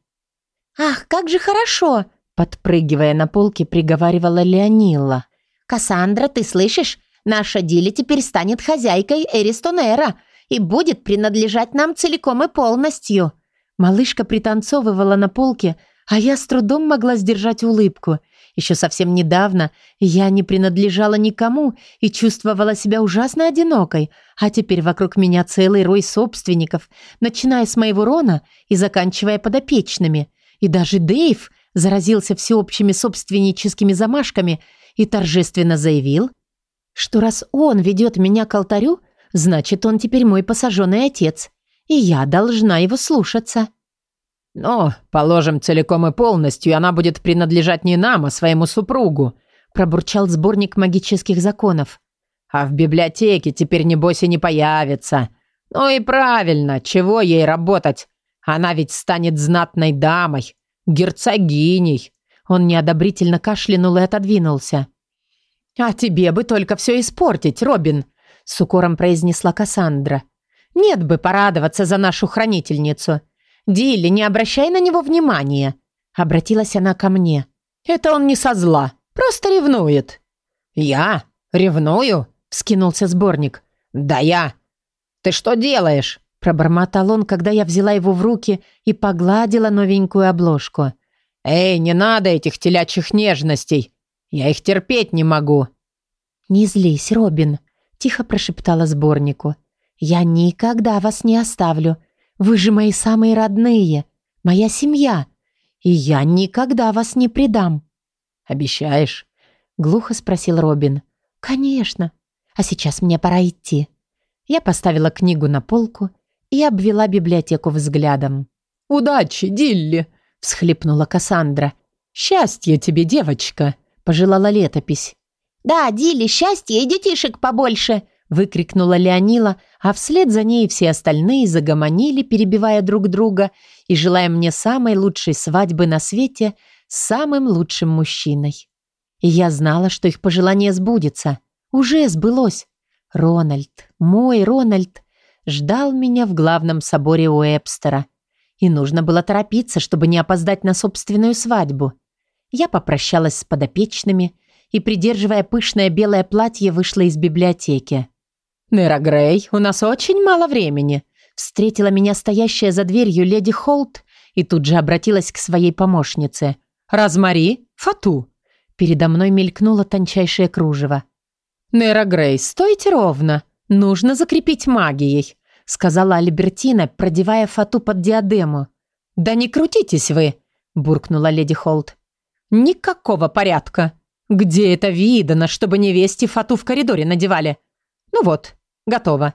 S3: «Ах, как же хорошо!»
S1: Подпрыгивая на полке, приговаривала Леонилла.
S3: «Кассандра, ты слышишь? Наша Дили теперь станет хозяйкой Эристонера и будет принадлежать нам целиком и полностью».
S1: Малышка пританцовывала на полке, а я с трудом могла сдержать улыбку. Еще совсем недавно я не принадлежала никому и чувствовала себя ужасно одинокой, а теперь вокруг меня целый рой собственников, начиная с моего Рона и заканчивая подопечными. И даже Дэйв заразился всеобщими собственническими замашками и торжественно заявил, что раз он ведет меня к алтарю, значит, он теперь мой посаженный отец, и я должна его слушаться.
S2: «Ну, положим, целиком и полностью, она будет принадлежать не нам, а своему супругу»,
S1: пробурчал сборник магических законов.
S2: «А в библиотеке теперь, небось, и не появится. Ну и правильно, чего ей работать? Она ведь станет знатной дамой, герцогиней».
S1: Он неодобрительно кашлянул и отодвинулся.
S2: «А тебе бы только все испортить, Робин», — с укором произнесла Кассандра. «Нет бы порадоваться за нашу хранительницу. Дилли, не обращай на него внимания», — обратилась она ко мне. «Это он не со зла, просто ревнует». «Я? Ревную?» — вскинулся сборник. «Да я. Ты что делаешь?» — пробормотал он, когда я взяла его в руки и погладила новенькую обложку. «Эй, не надо этих телячьих нежностей. Я их терпеть не могу».
S1: «Не злись, Робин», — тихо прошептала сборнику. «Я никогда вас не оставлю. Вы же мои самые родные, моя семья, и я никогда вас не предам».
S2: «Обещаешь?» — глухо спросил Робин.
S1: «Конечно. А сейчас мне пора идти». Я поставила книгу на полку и обвела библиотеку взглядом.
S2: «Удачи, Дилли!» — всхлипнула Кассандра. «Счастья тебе, девочка!» пожелала летопись.
S3: «Да, Дилли, счастья и детишек побольше!»
S1: Выкрикнула Леонила, а вслед за ней все остальные загомонили, перебивая друг друга и желая мне самой лучшей свадьбы на свете с самым лучшим мужчиной. И я знала, что их пожелание сбудется. Уже сбылось. Рональд, мой Рональд, ждал меня в главном соборе Уэбстера. И нужно было торопиться, чтобы не опоздать на собственную свадьбу. Я попрощалась с подопечными и, придерживая пышное белое платье, вышла из библиотеки.
S2: «Нера Грей, у нас очень мало времени»,
S1: встретила меня стоящая за дверью леди Холт и тут же обратилась к своей помощнице.
S2: «Розмари, Фату».
S1: Передо мной мелькнуло тончайшее кружево. «Нейра Грейс, стойте ровно. Нужно закрепить магией», сказала Альбертина, продевая фату под диадему. «Да не крутитесь вы», буркнула леди Холт. «Никакого порядка. Где это видано, чтобы невесте фату в коридоре надевали? Ну вот, готово.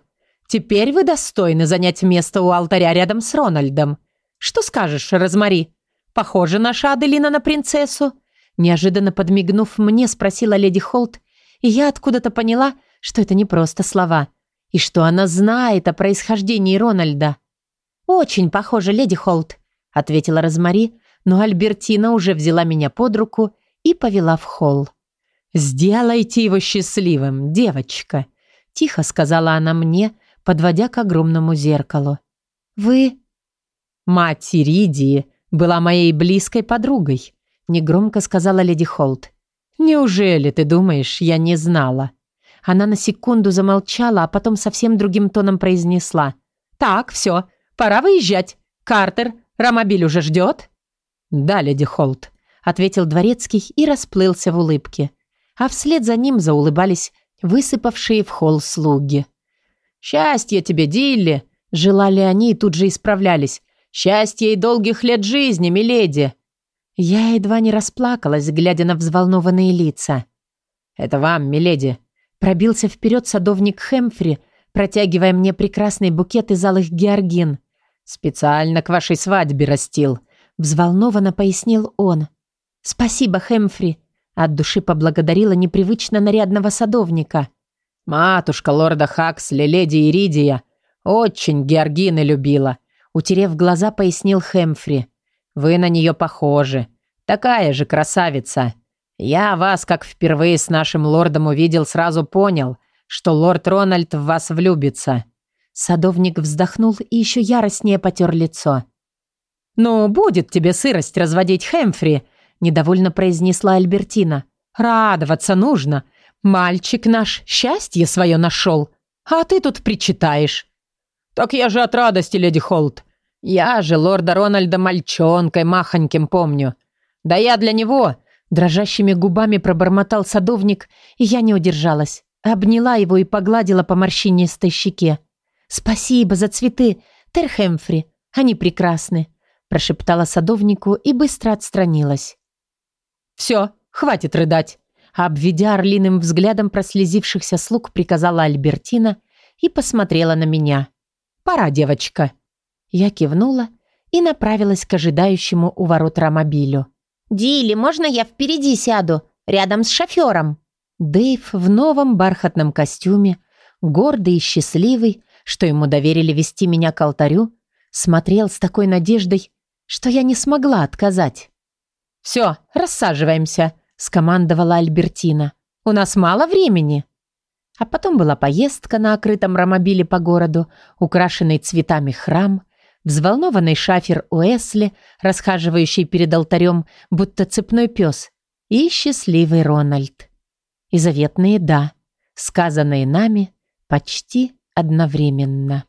S1: Теперь вы достойны занять место у алтаря рядом с Рональдом. Что скажешь, Розмари? Похожа наша Аделина на принцессу?» Неожиданно подмигнув мне, спросила леди Холт, и я откуда-то поняла, что это не просто слова, и что она знает о происхождении Рональда. «Очень похоже, леди Холт», — ответила Розмари, но Альбертина уже взяла меня под руку и повела в холл. «Сделайте его счастливым, девочка», — тихо сказала она мне, подводя к огромному зеркалу. «Вы...» «Мать Иридии была моей близкой подругой», — негромко сказала леди Холт. «Неужели ты думаешь, я не знала?» Она на секунду замолчала, а потом совсем другим тоном произнесла. «Так, все, пора выезжать. Картер, Ромобиль уже ждет?» «Да, леди Холт», — ответил дворецкий и расплылся в улыбке. А вслед за ним заулыбались высыпавшие в холл слуги. «Счастье тебе, Дилли!» — желали они и тут же исправлялись. «Счастье и долгих лет жизни, миледи!» Я едва не расплакалась, глядя на взволнованные лица. «Это вам, миледи!» Пробился вперед садовник Хэмфри, протягивая мне прекрасный букет из алых георгин. «Специально к вашей свадьбе растил», — взволнованно пояснил он. «Спасибо, Хэмфри», — от души поблагодарила непривычно нарядного садовника. «Матушка лорда Хаксли, леди Иридия, очень георгины любила», — утерев глаза, пояснил Хэмфри. Вы на нее похожи. Такая же красавица. Я вас, как впервые с нашим лордом увидел, сразу понял, что лорд Рональд в вас влюбится». Садовник вздохнул и еще яростнее потер лицо. «Ну, будет тебе сырость разводить Хэмфри», — недовольно произнесла Альбертина. «Радоваться нужно. Мальчик наш счастье свое нашел, а ты тут причитаешь». «Так я же от радости, леди Холт. Я же лорда Рональда мальчонкой махоньким помню. Да я для него...» Дрожащими губами пробормотал садовник, и я не удержалась. Обняла его и погладила по морщинистой щеке. «Спасибо за цветы, Терхэмфри. Они прекрасны», прошептала садовнику и быстро отстранилась. «Все, хватит рыдать», обведя орлиным взглядом прослезившихся слуг, приказала Альбертина и посмотрела на меня. «Пора, девочка». Я кивнула и направилась к ожидающему у ворот ромобилю.
S3: «Дилли, можно я впереди сяду, рядом с шофером?»
S1: Дэйв в новом бархатном костюме, гордый и счастливый, что ему доверили вести меня к алтарю, смотрел с такой надеждой, что я не смогла отказать.
S2: «Все, рассаживаемся», — скомандовала Альбертина. «У нас мало времени».
S1: А потом была поездка на окрытом ромобиле по городу, украшенный цветами храм — взволнованный шафер Уэсли, расхаживающий перед алтарем, будто цепной пес, и счастливый Рональд. И заветные «да», сказанные нами почти одновременно.